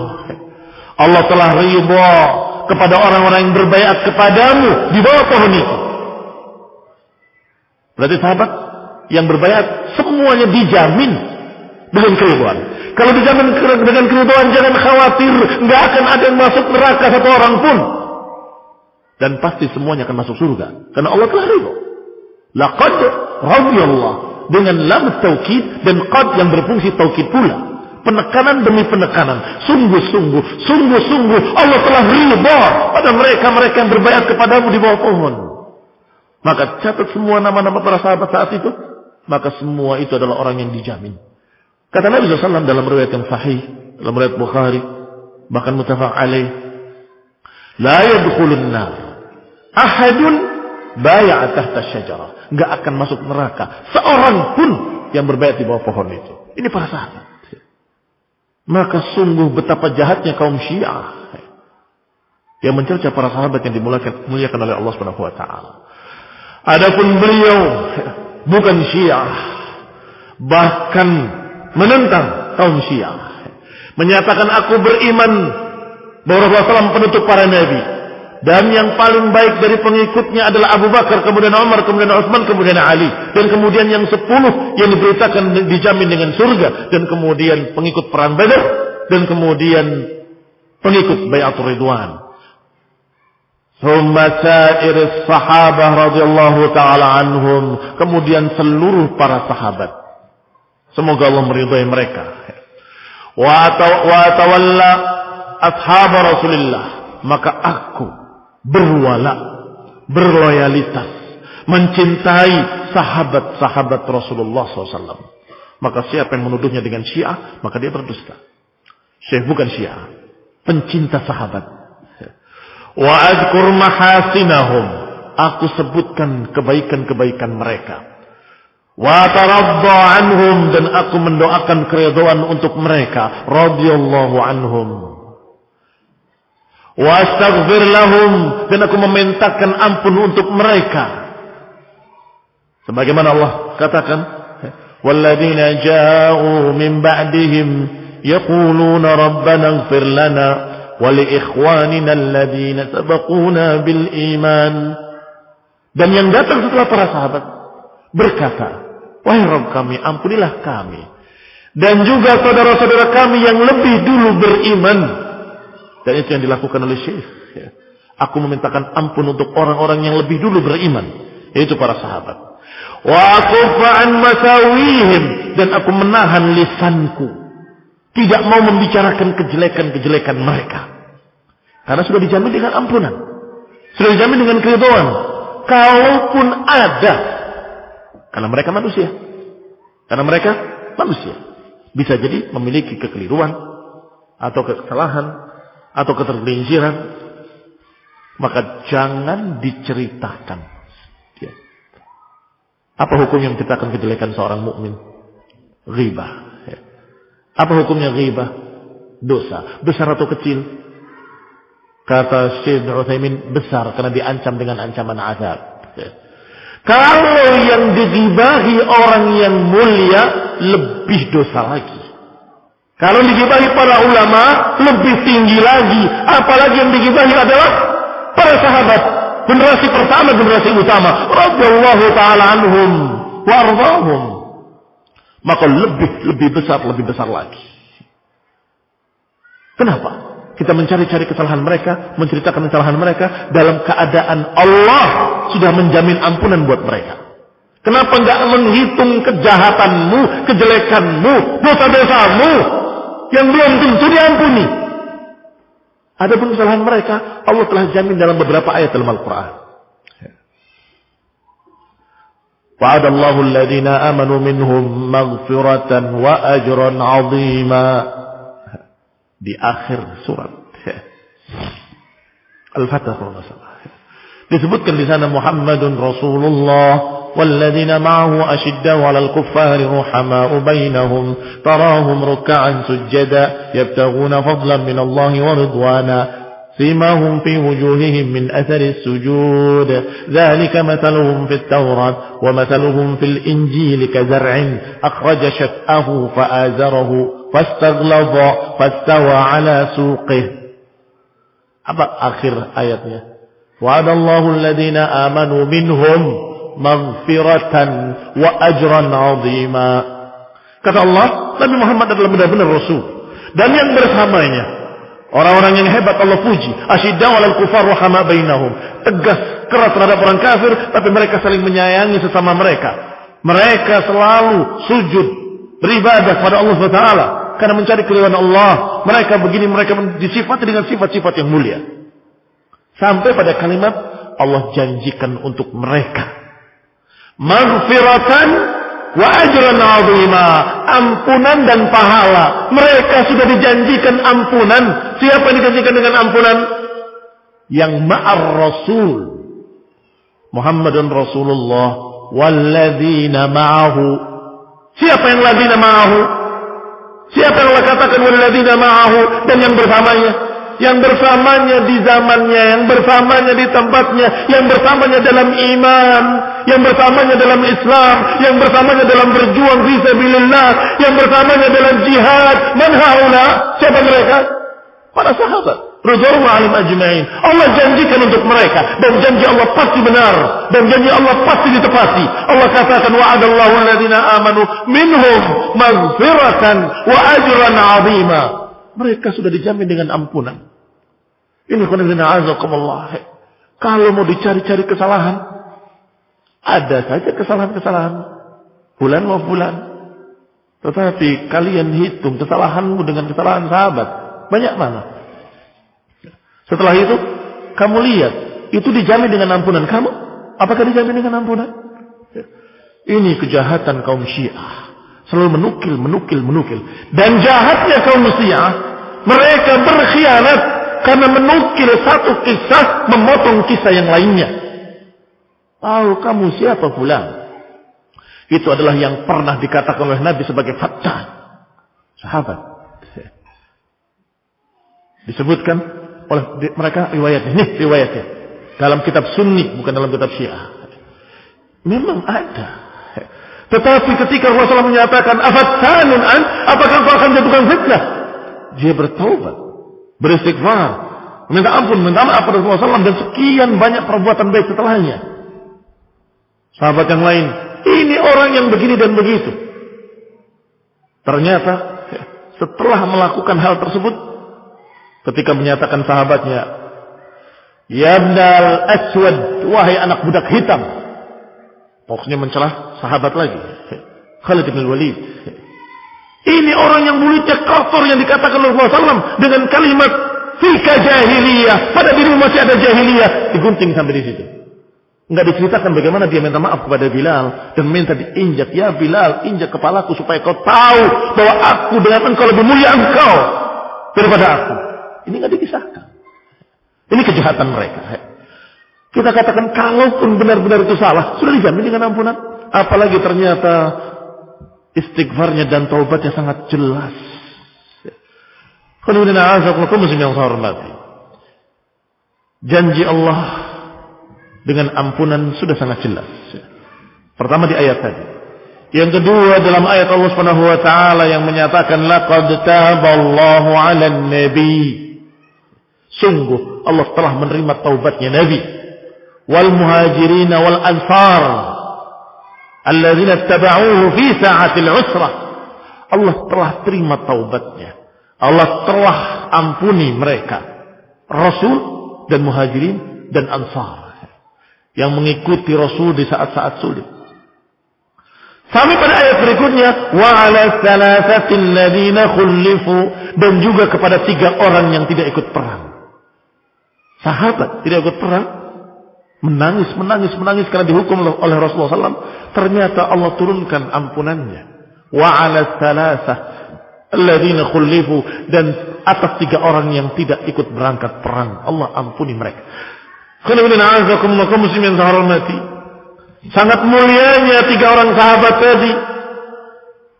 [SPEAKER 1] Allah telah riba kepada orang-orang yang berbayat kepadamu di bawah pohon itu. Berarti sahabat yang berbayat semuanya dijamin dengan keridhaan. Kalau dijamin dengan keridhaan jangan khawatir, nggak akan ada yang masuk neraka satu orang pun. Dan pasti semuanya akan masuk surga. Karena Allah telah ridho. Laqad radiyallah. Dengan lam taukid dan qad yang berfungsi taukid pula. Penekanan demi penekanan. Sungguh-sungguh. Sungguh-sungguh. Allah telah ridho pada mereka-mereka yang berbayat kepadamu di bawah pohon. Maka catat semua nama-nama para sahabat saat itu. Maka semua itu adalah orang yang dijamin. Kata Nabi SAW dalam riwayat yang sahih, dalam riwayat Bukhari, bahkan muttafaq alaih, la yadkhulun nar ahadun bayat tahta syajarah. Nggak akan masuk neraka. Seorang pun yang berbayat di bawah pohon itu. Ini para sahabat. Maka sungguh betapa jahatnya kaum syiah. Yang mencerca para sahabat yang dimuliakan oleh Allah Subhanahu wa taala. Adapun beliau bukan syiah. Bahkan menentang kaum syiah. Menyatakan aku beriman bahwa Rasulullah penutup para nabi dan yang paling baik dari pengikutnya adalah Abu Bakar, kemudian Umar, kemudian Utsman, kemudian Ali, dan kemudian yang sepuluh yang diberitakan dijamin dengan surga, dan kemudian pengikut peran Badar, dan kemudian pengikut Bayatul Ridwan. sahabah radhiyallahu taala anhum, kemudian seluruh para sahabat. Semoga Allah meridhai mereka. Wa tawalla ashab Rasulillah, maka aku berwala, berloyalitas, mencintai sahabat-sahabat Rasulullah SAW. Maka siapa yang menuduhnya dengan syiah, maka dia berdusta. Syekh bukan syiah, pencinta sahabat. Wa adkur mahasinahum. Aku sebutkan kebaikan-kebaikan mereka. Wa taradda anhum dan aku mendoakan keridhaan untuk mereka radhiyallahu anhum Wa lahum dan aku memintakan ampun untuk mereka. Sebagaimana Allah katakan, "Walladzina ja'u min ba'dihim yaquluna rabbana ighfir lana wa li ikhwanina alladzina sabaquna bil iman." Dan yang datang setelah para sahabat berkata, "Wahai Rabb kami, ampunilah kami." Dan juga saudara-saudara kami yang lebih dulu beriman dan itu yang dilakukan oleh Syekh. Ya. Aku memintakan ampun untuk orang-orang yang lebih dulu beriman, yaitu para sahabat. Wa akufa'an masawihim dan aku menahan lisanku. Tidak mau membicarakan kejelekan-kejelekan mereka. Karena sudah dijamin dengan ampunan. Sudah dijamin dengan keridoan. Kalaupun ada. Karena mereka manusia. Karena mereka manusia. Bisa jadi memiliki kekeliruan atau kesalahan atau ketergelinciran, maka jangan diceritakan. Ya. Apa hukum yang kita akan kejelekan seorang mukmin? Riba. Ya. Apa hukumnya riba? Dosa. Besar atau kecil? Kata Syed Uthaymin besar karena diancam dengan ancaman azab. Ya. Kalau yang digibahi orang yang mulia lebih dosa lagi. Kalau digibahi para ulama lebih tinggi lagi, apalagi yang digibahi adalah para sahabat, generasi pertama, generasi utama. Radhiyallahu taala anhum warzahum. Maka lebih lebih besar, lebih besar lagi. Kenapa? Kita mencari-cari kesalahan mereka, menceritakan kesalahan mereka dalam keadaan Allah sudah menjamin ampunan buat mereka. Kenapa nggak menghitung kejahatanmu, kejelekanmu, dosa-dosamu, yang belum tentu diampuni. Adapun kesalahan mereka, Allah telah jamin dalam beberapa ayat dalam Al-Quran. وعد الله الذين آمنوا منهم مغفرة وأجرا عظيما di akhir surat Al-Fatihah يثبت لسان محمد رسول الله والذين معه أشداء على الكفار رحماء بينهم تراهم ركعا سجدا يبتغون فضلا من الله ورضوانا سيماهم في وجوههم من أثر السجود ذلك مثلهم في التوراة ومثلهم في الإنجيل كزرع أخرج شفأه فآزره فاستغلظ فاستوى على سوقه أبقى آخر آياتنا وعد الله الذين آمنوا منهم مغفرة وأجرا عظيما Kata Allah, Nabi Muhammad adalah benar-benar Rasul. Dan yang bersamanya, orang-orang yang hebat Allah puji. Asyidah walal kufar rahama bainahum. Tegas keras terhadap orang kafir, tapi mereka saling menyayangi sesama mereka. Mereka selalu sujud, beribadah kepada Allah SWT. Karena mencari keridhaan Allah. Mereka begini, mereka disifati dengan sifat-sifat yang mulia. Sampai pada kalimat Allah janjikan untuk mereka. Maghfiratan wa ajran azima. Ampunan dan pahala. Mereka sudah dijanjikan ampunan. Siapa yang dijanjikan dengan ampunan? Yang ma'ar rasul. Muhammadun Rasulullah. Walladzina ma'ahu. Siapa yang ladzina ma'ahu? Siapa yang Allah katakan walladzina ma'ahu dan yang bersamanya? yang bersamanya di zamannya, yang bersamanya di tempatnya, yang bersamanya dalam iman, yang bersamanya dalam Islam, yang bersamanya dalam berjuang fisabilillah, yang bersamanya dalam jihad. Man haula? Siapa mereka? Para sahabat. Ridhomu alim ajma'in. Allah janjikan untuk mereka dan janji Allah pasti benar dan janji Allah pasti ditepati. Allah katakan wa'adallahu amanu minhum maghfiratan wa ajran 'azima mereka sudah dijamin dengan ampunan. Ini Kalau mau dicari-cari kesalahan, ada saja kesalahan-kesalahan. Bulan mau bulan. Tetapi kalian hitung kesalahanmu dengan kesalahan sahabat. Banyak mana? Setelah itu, kamu lihat. Itu dijamin dengan ampunan. Kamu, apakah dijamin dengan ampunan? Ini kejahatan kaum syiah. Selalu menukil, menukil, menukil. Dan jahatnya kaum Syiah, mereka berkhianat karena menukil satu kisah memotong kisah yang lainnya. Tahu kamu siapa pula? Itu adalah yang pernah dikatakan oleh Nabi sebagai fakta. Sahabat. Disebutkan oleh mereka riwayatnya. Ini riwayatnya. Dalam kitab sunni, bukan dalam kitab syiah. Memang ada tetapi ketika rasulullah menyatakan menyatakan, tanun an, apakah engkau akan jatuhkan fitnah? Dia bertobat beristighfar, minta ampun, minta maaf kepada Rasulullah dan sekian banyak perbuatan baik setelahnya. Sahabat yang lain, ini orang yang begini dan begitu. Ternyata setelah melakukan hal tersebut, ketika menyatakan sahabatnya, Ya Aswad, wahai anak budak hitam. Pokoknya mencelah sahabat lagi. Khalid bin Walid. Ini orang yang mulutnya kotor yang dikatakan oleh Rasulullah SAW dengan kalimat fika jahiliyah. Pada dirimu masih ada jahiliyah. Digunting sampai di situ. Enggak diceritakan bagaimana dia minta maaf kepada Bilal dan minta diinjak ya Bilal injak kepalaku supaya kau tahu bahwa aku dengan engkau lebih mulia engkau daripada aku. Ini enggak dikisahkan. Ini kejahatan mereka. Kita katakan kalaupun benar-benar itu salah, sudah dijamin dengan ampunan apalagi ternyata istighfarnya dan taubatnya sangat jelas. yang Janji Allah dengan ampunan sudah sangat jelas. Pertama di ayat tadi. Yang kedua dalam ayat Allah Subhanahu wa taala yang menyatakan laqad taballahu 'alan nabi. Sungguh Allah telah menerima taubatnya Nabi wal muhajirin wal ansar alladzina tabauhu fi sa'atil usrah Allah telah terima taubatnya Allah telah ampuni mereka Rasul dan Muhajirin dan Ansar yang mengikuti Rasul di saat-saat sulit Sampai pada ayat berikutnya, wa ala salasatil ladina khulifu dan juga kepada tiga orang yang tidak ikut perang. Sahabat tidak ikut perang, Menangis, menangis, menangis karena dihukum oleh Rasulullah SAW. Ternyata Allah turunkan ampunannya. Wa ala salasa Alladina khulifu. Dan atas tiga orang yang tidak ikut berangkat perang. Allah ampuni mereka. Khulifin a'azakumullah muslimin mati. Sangat mulianya tiga orang sahabat tadi.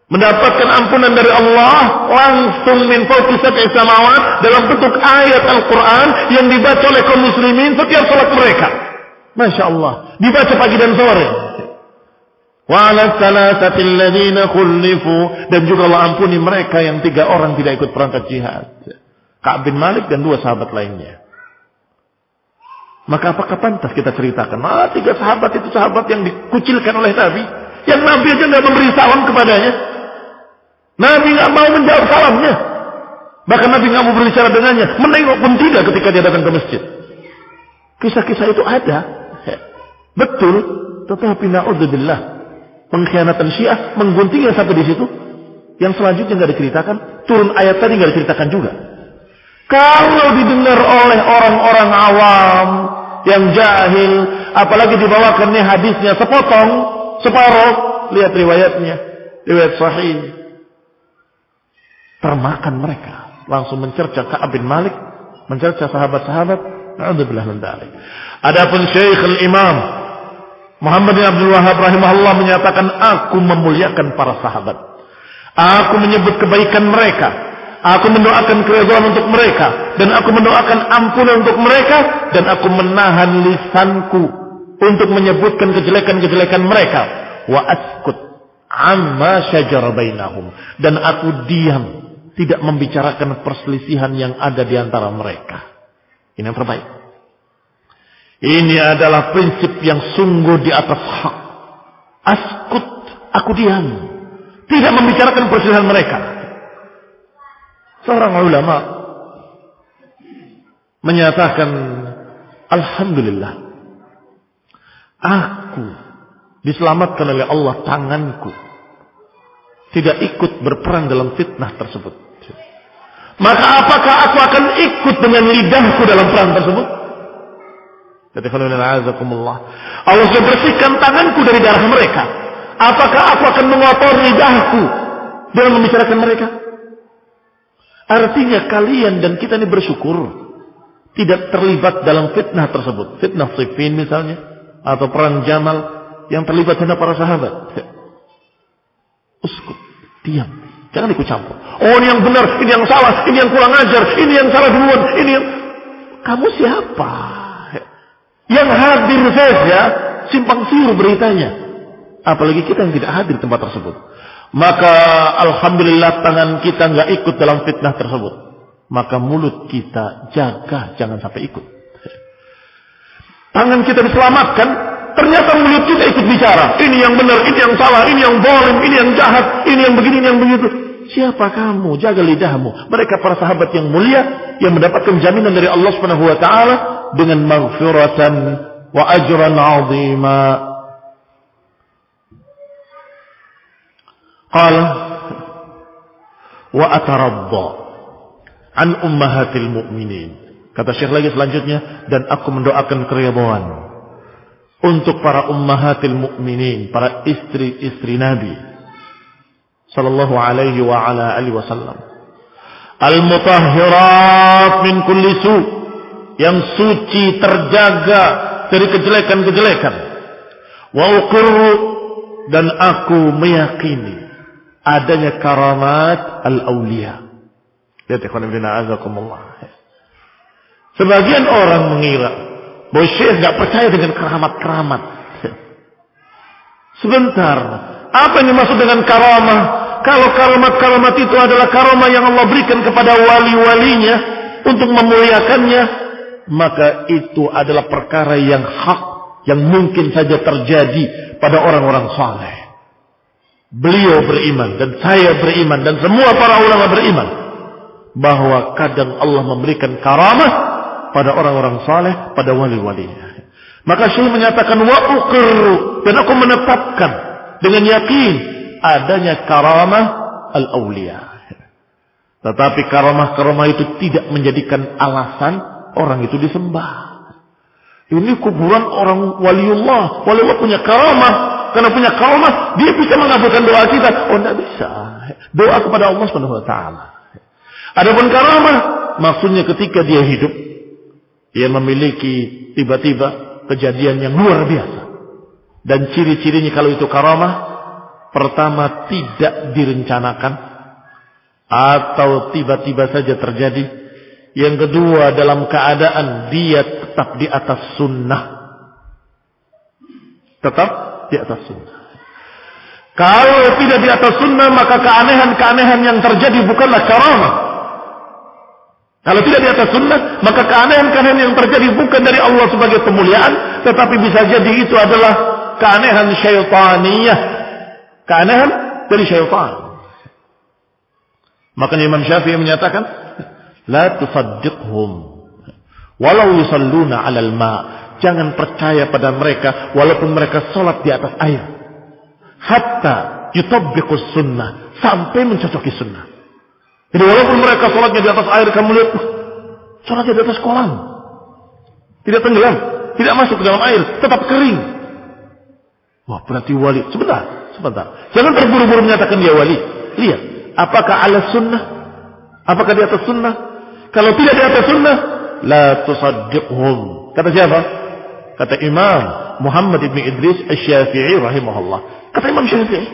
[SPEAKER 1] Mendapatkan ampunan dari Allah langsung min fawqi sab'i samawat dalam bentuk ayat Al-Qur'an yang dibaca oleh kaum muslimin setiap salat mereka. Masya Allah. Dibaca pagi dan sore. Dan juga Allah ampuni mereka yang tiga orang tidak ikut perangkat jihad. Kak bin Malik dan dua sahabat lainnya. Maka apakah pantas kita ceritakan? Ah, tiga sahabat itu sahabat yang dikucilkan oleh Nabi. Yang Nabi aja nggak memberi salam kepadanya. Nabi nggak mau menjawab salamnya. Bahkan Nabi nggak mau berbicara dengannya. Menengok pun tidak ketika dia datang ke masjid. Kisah-kisah itu ada. Betul, tetapi naudzubillah pengkhianatan Syiah mengguntingnya sampai di situ. Yang selanjutnya nggak diceritakan, turun ayat tadi nggak diceritakan juga. Kalau didengar oleh orang-orang awam yang jahil, apalagi dibawakannya hadisnya sepotong, separuh, lihat riwayatnya, riwayat sahih. Termakan mereka, langsung mencerca Ka'ab bin Malik, mencerca sahabat-sahabat, Adapun Syekh Al-Imam Muhammad bin Abdul Wahab rahimahullah menyatakan aku memuliakan para sahabat. Aku menyebut kebaikan mereka. Aku mendoakan keridhaan untuk mereka dan aku mendoakan ampunan untuk mereka dan aku menahan lisanku untuk menyebutkan kejelekan-kejelekan mereka wa askut amma syajara bainahum dan aku diam tidak membicarakan perselisihan yang ada di antara mereka. Ini yang terbaik. Ini adalah prinsip yang sungguh di atas hak. Askut, aku diam. Tidak membicarakan perselisihan mereka. Seorang ulama menyatakan, Alhamdulillah, aku diselamatkan oleh Allah tanganku. Tidak ikut berperang dalam fitnah tersebut. Maka apakah aku akan ikut dengan lidahku dalam perang tersebut? Allah sudah bersihkan tanganku dari darah mereka. Apakah aku akan mengotori lidahku dengan membicarakan mereka? Artinya kalian dan kita ini bersyukur tidak terlibat dalam fitnah tersebut. Fitnah Siffin misalnya atau perang Jamal yang terlibat hanya para sahabat. Uskup, diam. Jangan ikut campur. Oh ini yang benar, ini yang salah, ini yang kurang ajar, ini yang salah duluan, ini yang... Kamu siapa? Yang hadir saja simpang siur beritanya. Apalagi kita yang tidak hadir tempat tersebut. Maka alhamdulillah tangan kita nggak ikut dalam fitnah tersebut. Maka mulut kita jaga jangan sampai ikut. Tangan kita diselamatkan, ternyata mulut kita ikut bicara. Ini yang benar, ini yang salah, ini yang boleh, ini yang jahat, ini yang begini, ini yang begitu. Siapa kamu? Jaga lidahmu. Mereka para sahabat yang mulia yang mendapatkan jaminan dari Allah SWT dengan maghfiratan wa ajran azima. Qala wa atarabba an ummahatil mu'minin. Kata Syekh lagi selanjutnya dan aku mendoakan keridhaan untuk para ummahatil mu'minin, para istri-istri Nabi sallallahu alaihi wa ala alihi wasallam. Al-mutahhirat min kulli su' yang suci terjaga dari kejelekan-kejelekan. Wa -kejelekan. dan aku meyakini adanya karamat al-aulia. Lihat azakumullah. Sebagian orang mengira bahwa Syekh nggak percaya dengan keramat-keramat. Sebentar, apa yang dimaksud dengan karamah? Kalau karamat-karamat itu adalah karamah yang Allah berikan kepada wali-walinya untuk memuliakannya, maka itu adalah perkara yang hak yang mungkin saja terjadi pada orang-orang saleh. Beliau beriman dan saya beriman dan semua para ulama beriman bahwa kadang Allah memberikan karamah pada orang-orang saleh, pada wali-walinya. Maka Syekh menyatakan wa uqirru dan aku menetapkan dengan yakin adanya karamah al-aulia. Tetapi karamah-karamah itu tidak menjadikan alasan orang itu disembah. Ini kuburan orang waliullah. Waliullah punya karamah. Karena punya karamah, dia bisa mengabulkan doa kita. Oh, tidak bisa. Doa kepada Allah Subhanahu wa taala. Adapun karamah, maksudnya ketika dia hidup, dia memiliki tiba-tiba kejadian yang luar biasa. Dan ciri-cirinya kalau itu karamah, pertama tidak direncanakan atau tiba-tiba saja terjadi yang kedua dalam keadaan dia tetap di atas sunnah. Tetap di atas sunnah. Kalau tidak di atas sunnah maka keanehan-keanehan yang terjadi bukanlah karamah. Kalau tidak di atas sunnah maka keanehan-keanehan yang terjadi bukan dari Allah sebagai kemuliaan. Tetapi bisa jadi itu adalah keanehan syaitaniyah. Keanehan dari syaitan. Makanya Imam Syafi'i menyatakan La tusaddiqhum. Walau yusalluna alal ma. Jangan percaya pada mereka walaupun mereka sholat di atas air. Hatta yutabbiqus sunnah. Sampai mencocoki sunnah. Jadi walaupun mereka sholatnya di atas air, kamu lihat, sholatnya di atas kolam. Tidak tenggelam, tidak masuk ke dalam air, tetap kering. Wah berarti wali. Sebentar, sebentar. Jangan terburu-buru menyatakan dia wali. Lihat, apakah ala sunnah? Apakah di atas sunnah? Kalau tidak di atas sunnah, la tusaddiqhum. Kata siapa? Kata Imam Muhammad ibn Idris Asy-Syafi'i rahimahullah. Kata Imam Syafi'i.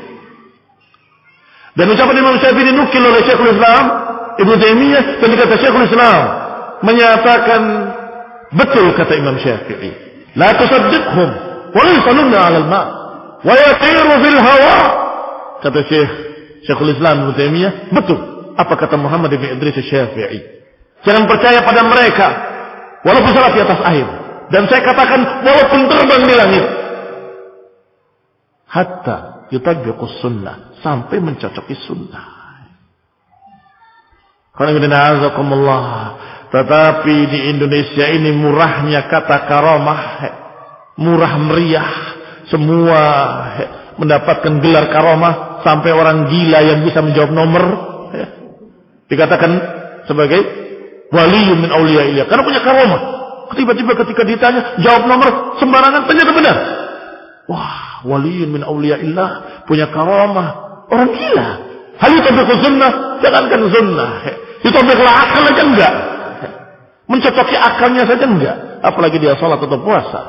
[SPEAKER 1] Dan ucapan Imam Syafi'i dinukil oleh Syekhul Islam Ibnu Taimiyah dan dikata Syekhul Islam menyatakan betul kata Imam Syafi'i. La tusaddiqhum wa yusaluna 'ala al-ma' wa yatiru fil hawa. Kata Syekh Syekhul Islam Ibnu Taimiyah, betul apa kata Muhammad bin Idris Syafi'i. Jangan percaya pada mereka. Walaupun salah di atas air. Dan saya katakan walaupun terbang di langit. Hatta yutabiqus sunnah. Sampai mencocoki sunnah. Alhamdulillah. Tetapi di Indonesia ini murahnya kata karomah. Murah meriah. Semua mendapatkan gelar karomah. Sampai orang gila yang bisa menjawab nomor. Dikatakan sebagai Waliyum min awliya ilah. Karena punya karomah. Tiba-tiba ketika ditanya, jawab nomor sembarangan, ternyata benar. Wah, waliyun min awliya illah. Punya karomah. Orang gila. Hal itu sunnah. Jangankan sunnah. Itu akal aja enggak. Mencocoki akalnya saja enggak. Apalagi dia sholat atau puasa.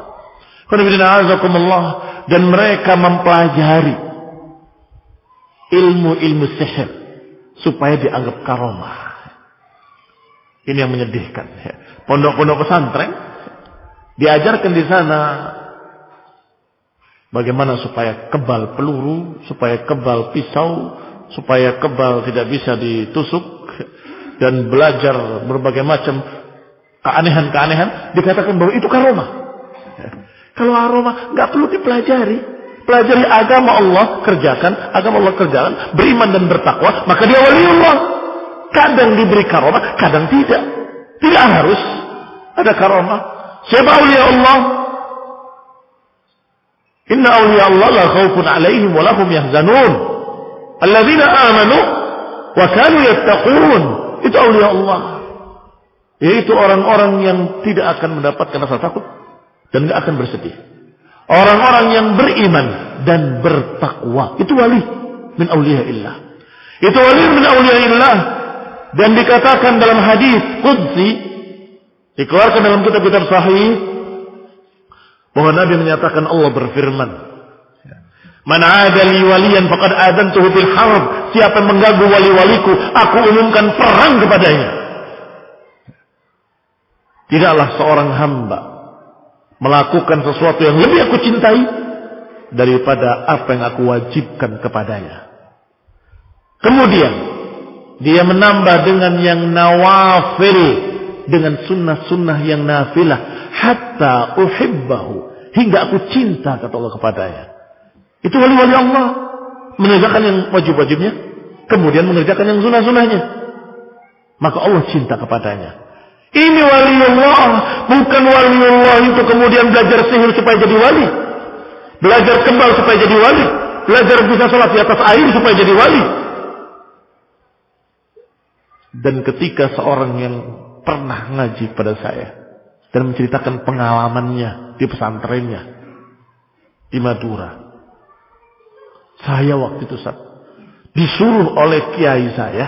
[SPEAKER 1] Dan mereka mempelajari ilmu-ilmu sihir supaya dianggap karomah. Ini yang menyedihkan. Pondok-pondok pesantren diajarkan di sana bagaimana supaya kebal peluru, supaya kebal pisau, supaya kebal tidak bisa ditusuk dan belajar berbagai macam keanehan-keanehan dikatakan bahwa itu karoma. Kalau aroma nggak perlu dipelajari. Pelajari agama Allah, kerjakan agama Allah kerjakan, beriman dan bertakwa, maka dia wali Allah. Kadang diberi karomah, kadang tidak. Tidak harus ada karomah. Siapa aulia Allah? Inna aulia Allah la khawfun alaihim wa lahum yahzanun. Alladzina amanu wa kanu yattaqun. Itu aulia Allah. Yaitu orang-orang yang tidak akan mendapatkan rasa takut dan tidak akan bersedih. Orang-orang yang beriman dan bertakwa. Itu wali min aulia illah. Itu wali min aulia illah dan dikatakan dalam hadis qudsi dikeluarkan dalam kitab-kitab sahih bahwa Nabi menyatakan Allah berfirman ya, Man adali waliyan faqad adantuhu bil harb. Siapa yang mengganggu wali-waliku, aku umumkan perang kepadanya. Tidaklah seorang hamba melakukan sesuatu yang lebih aku cintai daripada apa yang aku wajibkan kepadanya. Kemudian dia menambah dengan yang nawafil. Dengan sunnah-sunnah yang nafilah. Hatta uhibbahu. Hingga aku cinta kata Allah kepadanya. Itu wali-wali Allah. Mengerjakan yang wajib-wajibnya. Kemudian mengerjakan yang sunnah-sunnahnya. Maka Allah cinta kepadanya. Ini wali Allah, Bukan wali Allah itu kemudian belajar sihir supaya jadi wali. Belajar kembal supaya jadi wali. Belajar bisa sholat di atas air supaya jadi wali dan ketika seorang yang pernah ngaji pada saya dan menceritakan pengalamannya di pesantrennya di Madura. Saya waktu itu saat disuruh oleh kiai saya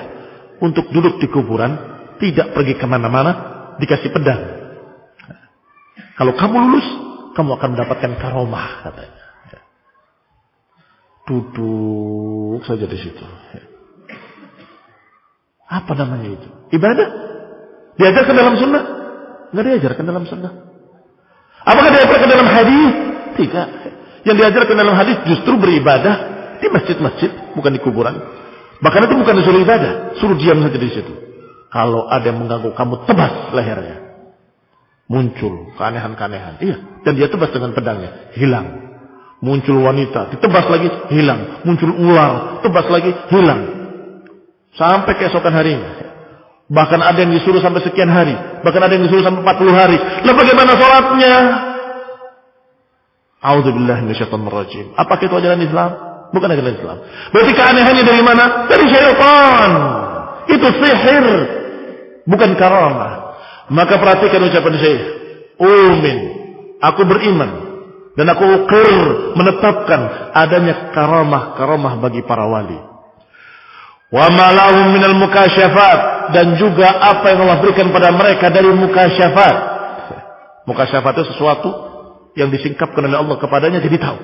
[SPEAKER 1] untuk duduk di kuburan, tidak pergi kemana-mana, dikasih pedang. Kalau kamu lulus, kamu akan mendapatkan karomah katanya. Duduk saja di situ. Apa namanya itu? Ibadah? Diajarkan dalam sunnah? Enggak diajarkan dalam sunnah. Apakah diajarkan dalam hadis? Tidak. Yang diajarkan dalam hadis justru beribadah di masjid-masjid, bukan di kuburan. Bahkan itu bukan disuruh ibadah, suruh diam saja di situ. Kalau ada yang mengganggu kamu, tebas lehernya. Muncul keanehan-keanehan. Iya, dan dia tebas dengan pedangnya, hilang. Muncul wanita, ditebas lagi, hilang. Muncul ular, tebas lagi, hilang. Sampai keesokan harinya. Bahkan ada yang disuruh sampai sekian hari. Bahkan ada yang disuruh sampai 40 hari. Lalu bagaimana sholatnya? Alhamdulillah rajim. Apakah itu ajaran Islam? Bukan ajaran Islam. Berarti keanehannya dari mana? Dari syaitan. Itu sihir. Bukan karamah. Maka perhatikan ucapan saya. Umin. Aku beriman. Dan aku ukur menetapkan adanya karamah-karamah bagi para wali wa malahum minal mukasyafat dan juga apa yang Allah berikan pada mereka dari mukasyafat mukasyafat itu sesuatu yang disingkapkan oleh Allah kepadanya jadi tahu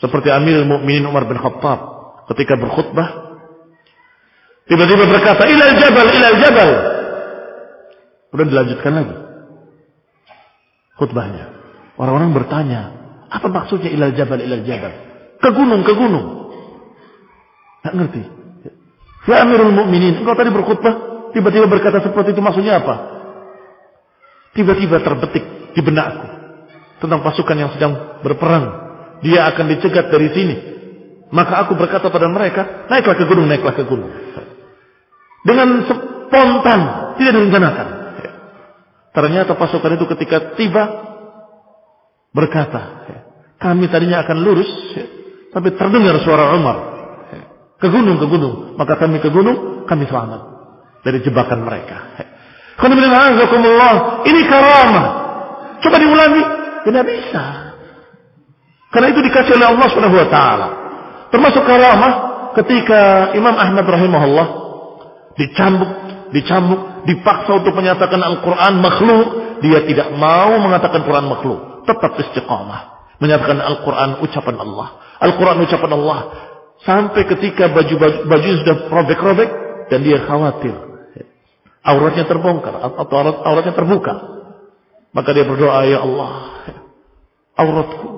[SPEAKER 1] seperti Amirul Mukminin Umar bin Khattab ketika berkhutbah tiba-tiba berkata ilal jabal ilal jabal kemudian dilanjutkan lagi khutbahnya orang-orang bertanya apa maksudnya ilal jabal ilal jabal ke gunung ke gunung Tak ngerti Ya Amirul Mukminin, engkau tadi berkhutbah, tiba-tiba berkata seperti itu maksudnya apa? Tiba-tiba terbetik di benakku tentang pasukan yang sedang berperang. Dia akan dicegat dari sini. Maka aku berkata pada mereka, naiklah ke gunung, naiklah ke gunung. Dengan spontan, tidak direncanakan. Ya. Ternyata pasukan itu ketika tiba berkata, kami tadinya akan lurus, ya, tapi terdengar suara Umar ke gunung, ke gunung. Maka kami ke gunung, kami selamat. Dari jebakan mereka. Ini karamah. Coba diulangi. Tidak ya, bisa. Karena itu dikasih oleh Allah Subhanahu wa taala. Termasuk karamah ketika Imam Ahmad rahimahullah dicambuk, dicambuk, dipaksa untuk menyatakan Al-Qur'an makhluk, dia tidak mau mengatakan Quran makhluk, tetap istiqamah. Menyatakan Al-Quran ucapan Allah. Al-Quran ucapan Allah. Sampai ketika baju-baju baju sudah robek-robek dan dia khawatir. Auratnya terbongkar atau aurat auratnya terbuka. Maka dia berdoa, "Ya Allah, auratku.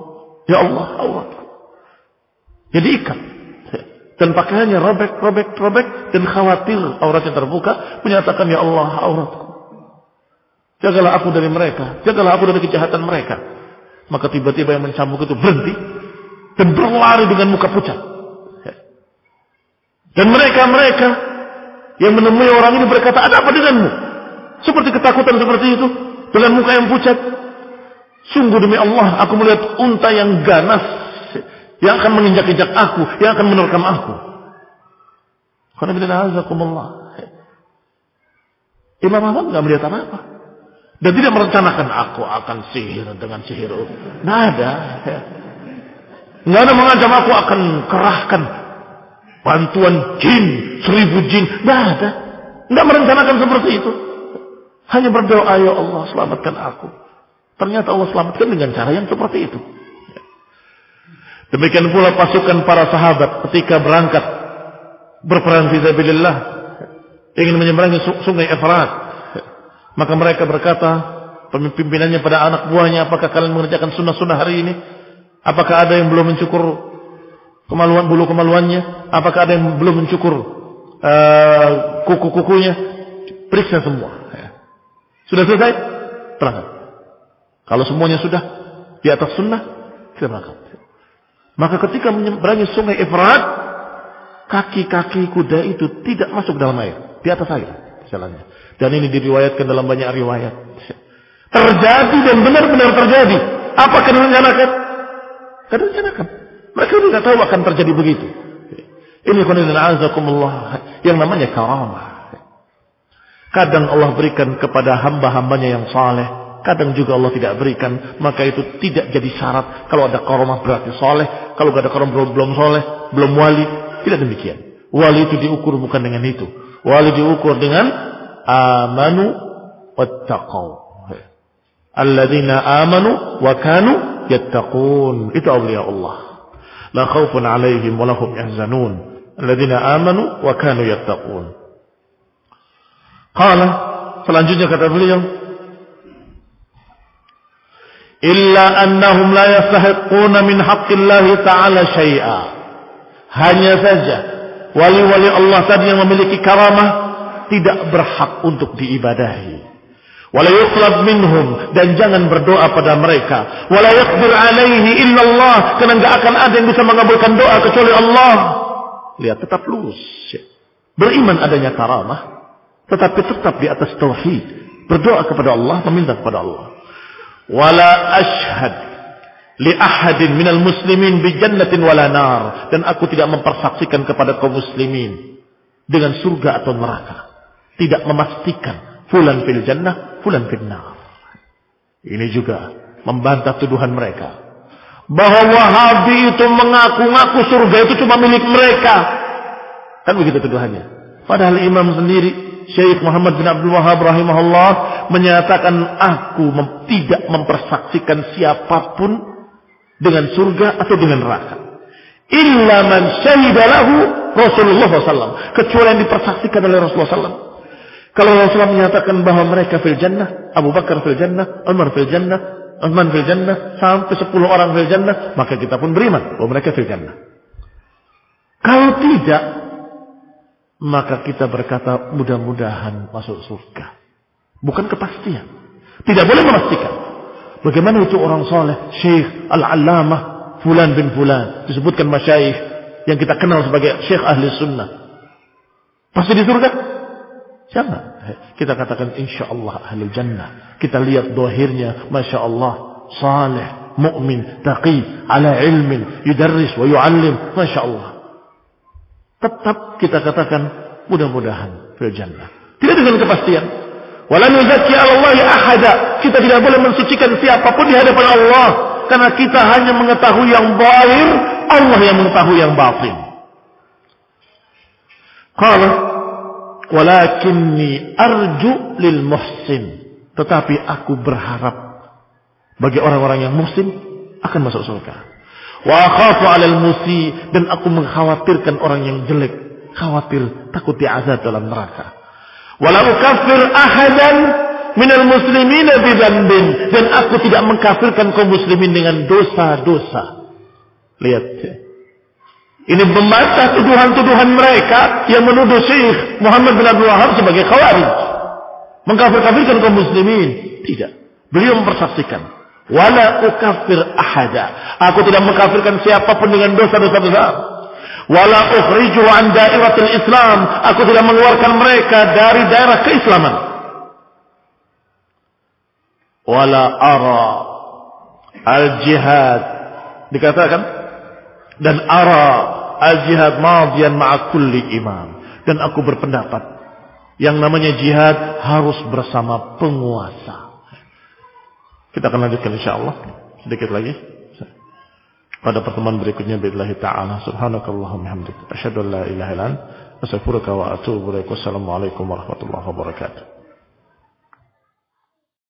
[SPEAKER 1] Ya Allah, auratku." Jadi ikat. Dan pakaiannya robek, robek, robek dan khawatir auratnya terbuka, menyatakan, "Ya Allah, auratku." Jagalah aku dari mereka, jagalah aku dari kejahatan mereka. Maka tiba-tiba yang mencambuk itu berhenti dan berlari dengan muka pucat. Dan mereka-mereka yang menemui orang ini berkata, ada apa denganmu? Seperti ketakutan seperti itu. Dengan muka yang pucat. Sungguh demi Allah, aku melihat unta yang ganas. Yang akan menginjak-injak aku. Yang akan menerkam aku. Karena bila Imam Ahmad tidak melihat apa-apa. Dan tidak merencanakan aku akan sihir dengan sihir. Tidak ada.
[SPEAKER 2] Nggak ada mengancam aku akan
[SPEAKER 1] kerahkan bantuan jin, seribu jin, nggak ada. Nggak merencanakan seperti itu. Hanya berdoa, ya Allah selamatkan aku. Ternyata Allah selamatkan dengan cara yang seperti itu. Demikian pula pasukan para sahabat ketika berangkat berperang fisabilillah ingin menyeberangi sungai Efrat. Maka mereka berkata, pemimpinannya pada anak buahnya, apakah kalian mengerjakan sunnah-sunnah hari ini? Apakah ada yang belum mencukur kemaluan bulu kemaluannya, apakah ada yang belum mencukur uh, kuku-kukunya, periksa semua. Ya. Sudah selesai? Berangkat. Kalau semuanya sudah di atas sunnah, kita berangkat. Maka ketika menyeberangi sungai Efrat, kaki-kaki kuda itu tidak masuk dalam air, di atas air jalannya. Dan ini diriwayatkan dalam banyak riwayat. Terjadi dan benar-benar terjadi. Apa kena rencanakan? Kena rencanakan. Mereka tidak tahu akan terjadi begitu. Ini yang namanya karamah. Kadang Allah berikan kepada hamba-hambanya yang saleh, kadang juga Allah tidak berikan, maka itu tidak jadi syarat. Kalau ada karamah berarti saleh, kalau tidak ada karamah belum, belum saleh, belum wali, tidak demikian. Wali itu diukur bukan dengan itu. Wali diukur dengan amanu wattaqau. Alladzina amanu wa kanu yattaqun. Itu awliya Allah la khaufun 'alaihim wa lahum yahzanun alladziina aamanu wa kanu yattaqun. Qala selanjutnya kata beliau illa annahum la yastahiquna min haqqillahi ta'ala syai'a hanya saja wali-wali Allah tadi yang memiliki karamah tidak berhak untuk diibadahi Wala minhum dan jangan berdoa pada mereka. Wala yakbir alaihi illallah karena nggak akan ada yang bisa mengabulkan doa kecuali Allah. Lihat tetap lurus. Beriman adanya karamah, tetapi tetap di atas tauhid. Berdoa kepada Allah, meminta kepada Allah. Wala ashhad li ahadin minal muslimin bi jannatin wala nar dan aku tidak mempersaksikan kepada kaum muslimin dengan surga atau neraka. Tidak memastikan fulan fil jannah fulan finnar. Ini juga membantah tuduhan mereka. Bahwa Wahabi itu mengaku-ngaku surga itu cuma milik mereka. Kan begitu tuduhannya. Padahal imam sendiri, Syekh Muhammad bin Abdul Wahab rahimahullah, menyatakan aku mem tidak mempersaksikan siapapun dengan surga atau dengan neraka. Illa man syahidalahu Rasulullah SAW. Kecuali yang dipersaksikan oleh Rasulullah SAW. Kalau Rasulullah menyatakan bahwa mereka fil jannah, Abu Bakar fil jannah, Umar fil jannah, Uthman fil jannah, sampai 10 orang fil jannah, maka kita pun beriman bahwa mereka fil jannah. Kalau tidak, maka kita berkata mudah-mudahan masuk surga. Bukan kepastian. Tidak boleh memastikan. Bagaimana itu orang soleh, syekh, al-allamah, fulan bin fulan. Disebutkan masyaih yang kita kenal sebagai syekh ahli sunnah. Pasti di surga? Jangan. Kita katakan insya Allah ahli jannah. Kita lihat dohirnya, masya Allah, saleh, mu'min, taqi, ala ilmin, yudarris wa yu'allim, masya Allah. Tetap kita katakan mudah-mudahan fil jannah. Tidak dengan kepastian. Walan yuzakki Allah ahada. Kita tidak boleh mensucikan siapapun di hadapan Allah karena kita hanya mengetahui yang zahir, Allah yang mengetahui yang batin. Kalau Walakinni arju lil muhsin. Tetapi aku berharap bagi orang-orang yang muhsin akan masuk surga. Wa khafu 'alal musi dan aku mengkhawatirkan orang yang jelek, khawatir takut diazab dalam neraka. Walau kafir ahadan minal muslimina bidzambin dan aku tidak mengkafirkan kaum muslimin dengan dosa-dosa. Lihat. Ini membantah tuduhan-tuduhan mereka yang menuduh Syekh Muhammad bin Abdul Wahab sebagai khawarij. Mengkafir-kafirkan kaum muslimin. Tidak. Beliau mempersaksikan. Wala ukafir ahada. Aku tidak mengkafirkan siapapun dengan dosa-dosa besar. Wala ukhriju an dairatil Islam. Aku tidak mengeluarkan mereka dari daerah keislaman. Wala ara al jihad. Dikatakan. Dan ara al-jihad madiyan ma'a kulli imam. Dan aku berpendapat yang namanya jihad harus bersama penguasa. Kita akan lanjutkan insya Allah sedikit lagi pada pertemuan berikutnya billahi taala subhanakallahumma hamdika asyhadu an la ilaha illa anta astaghfiruka wa atubu ilaik. Wassalamualaikum warahmatullahi wabarakatuh.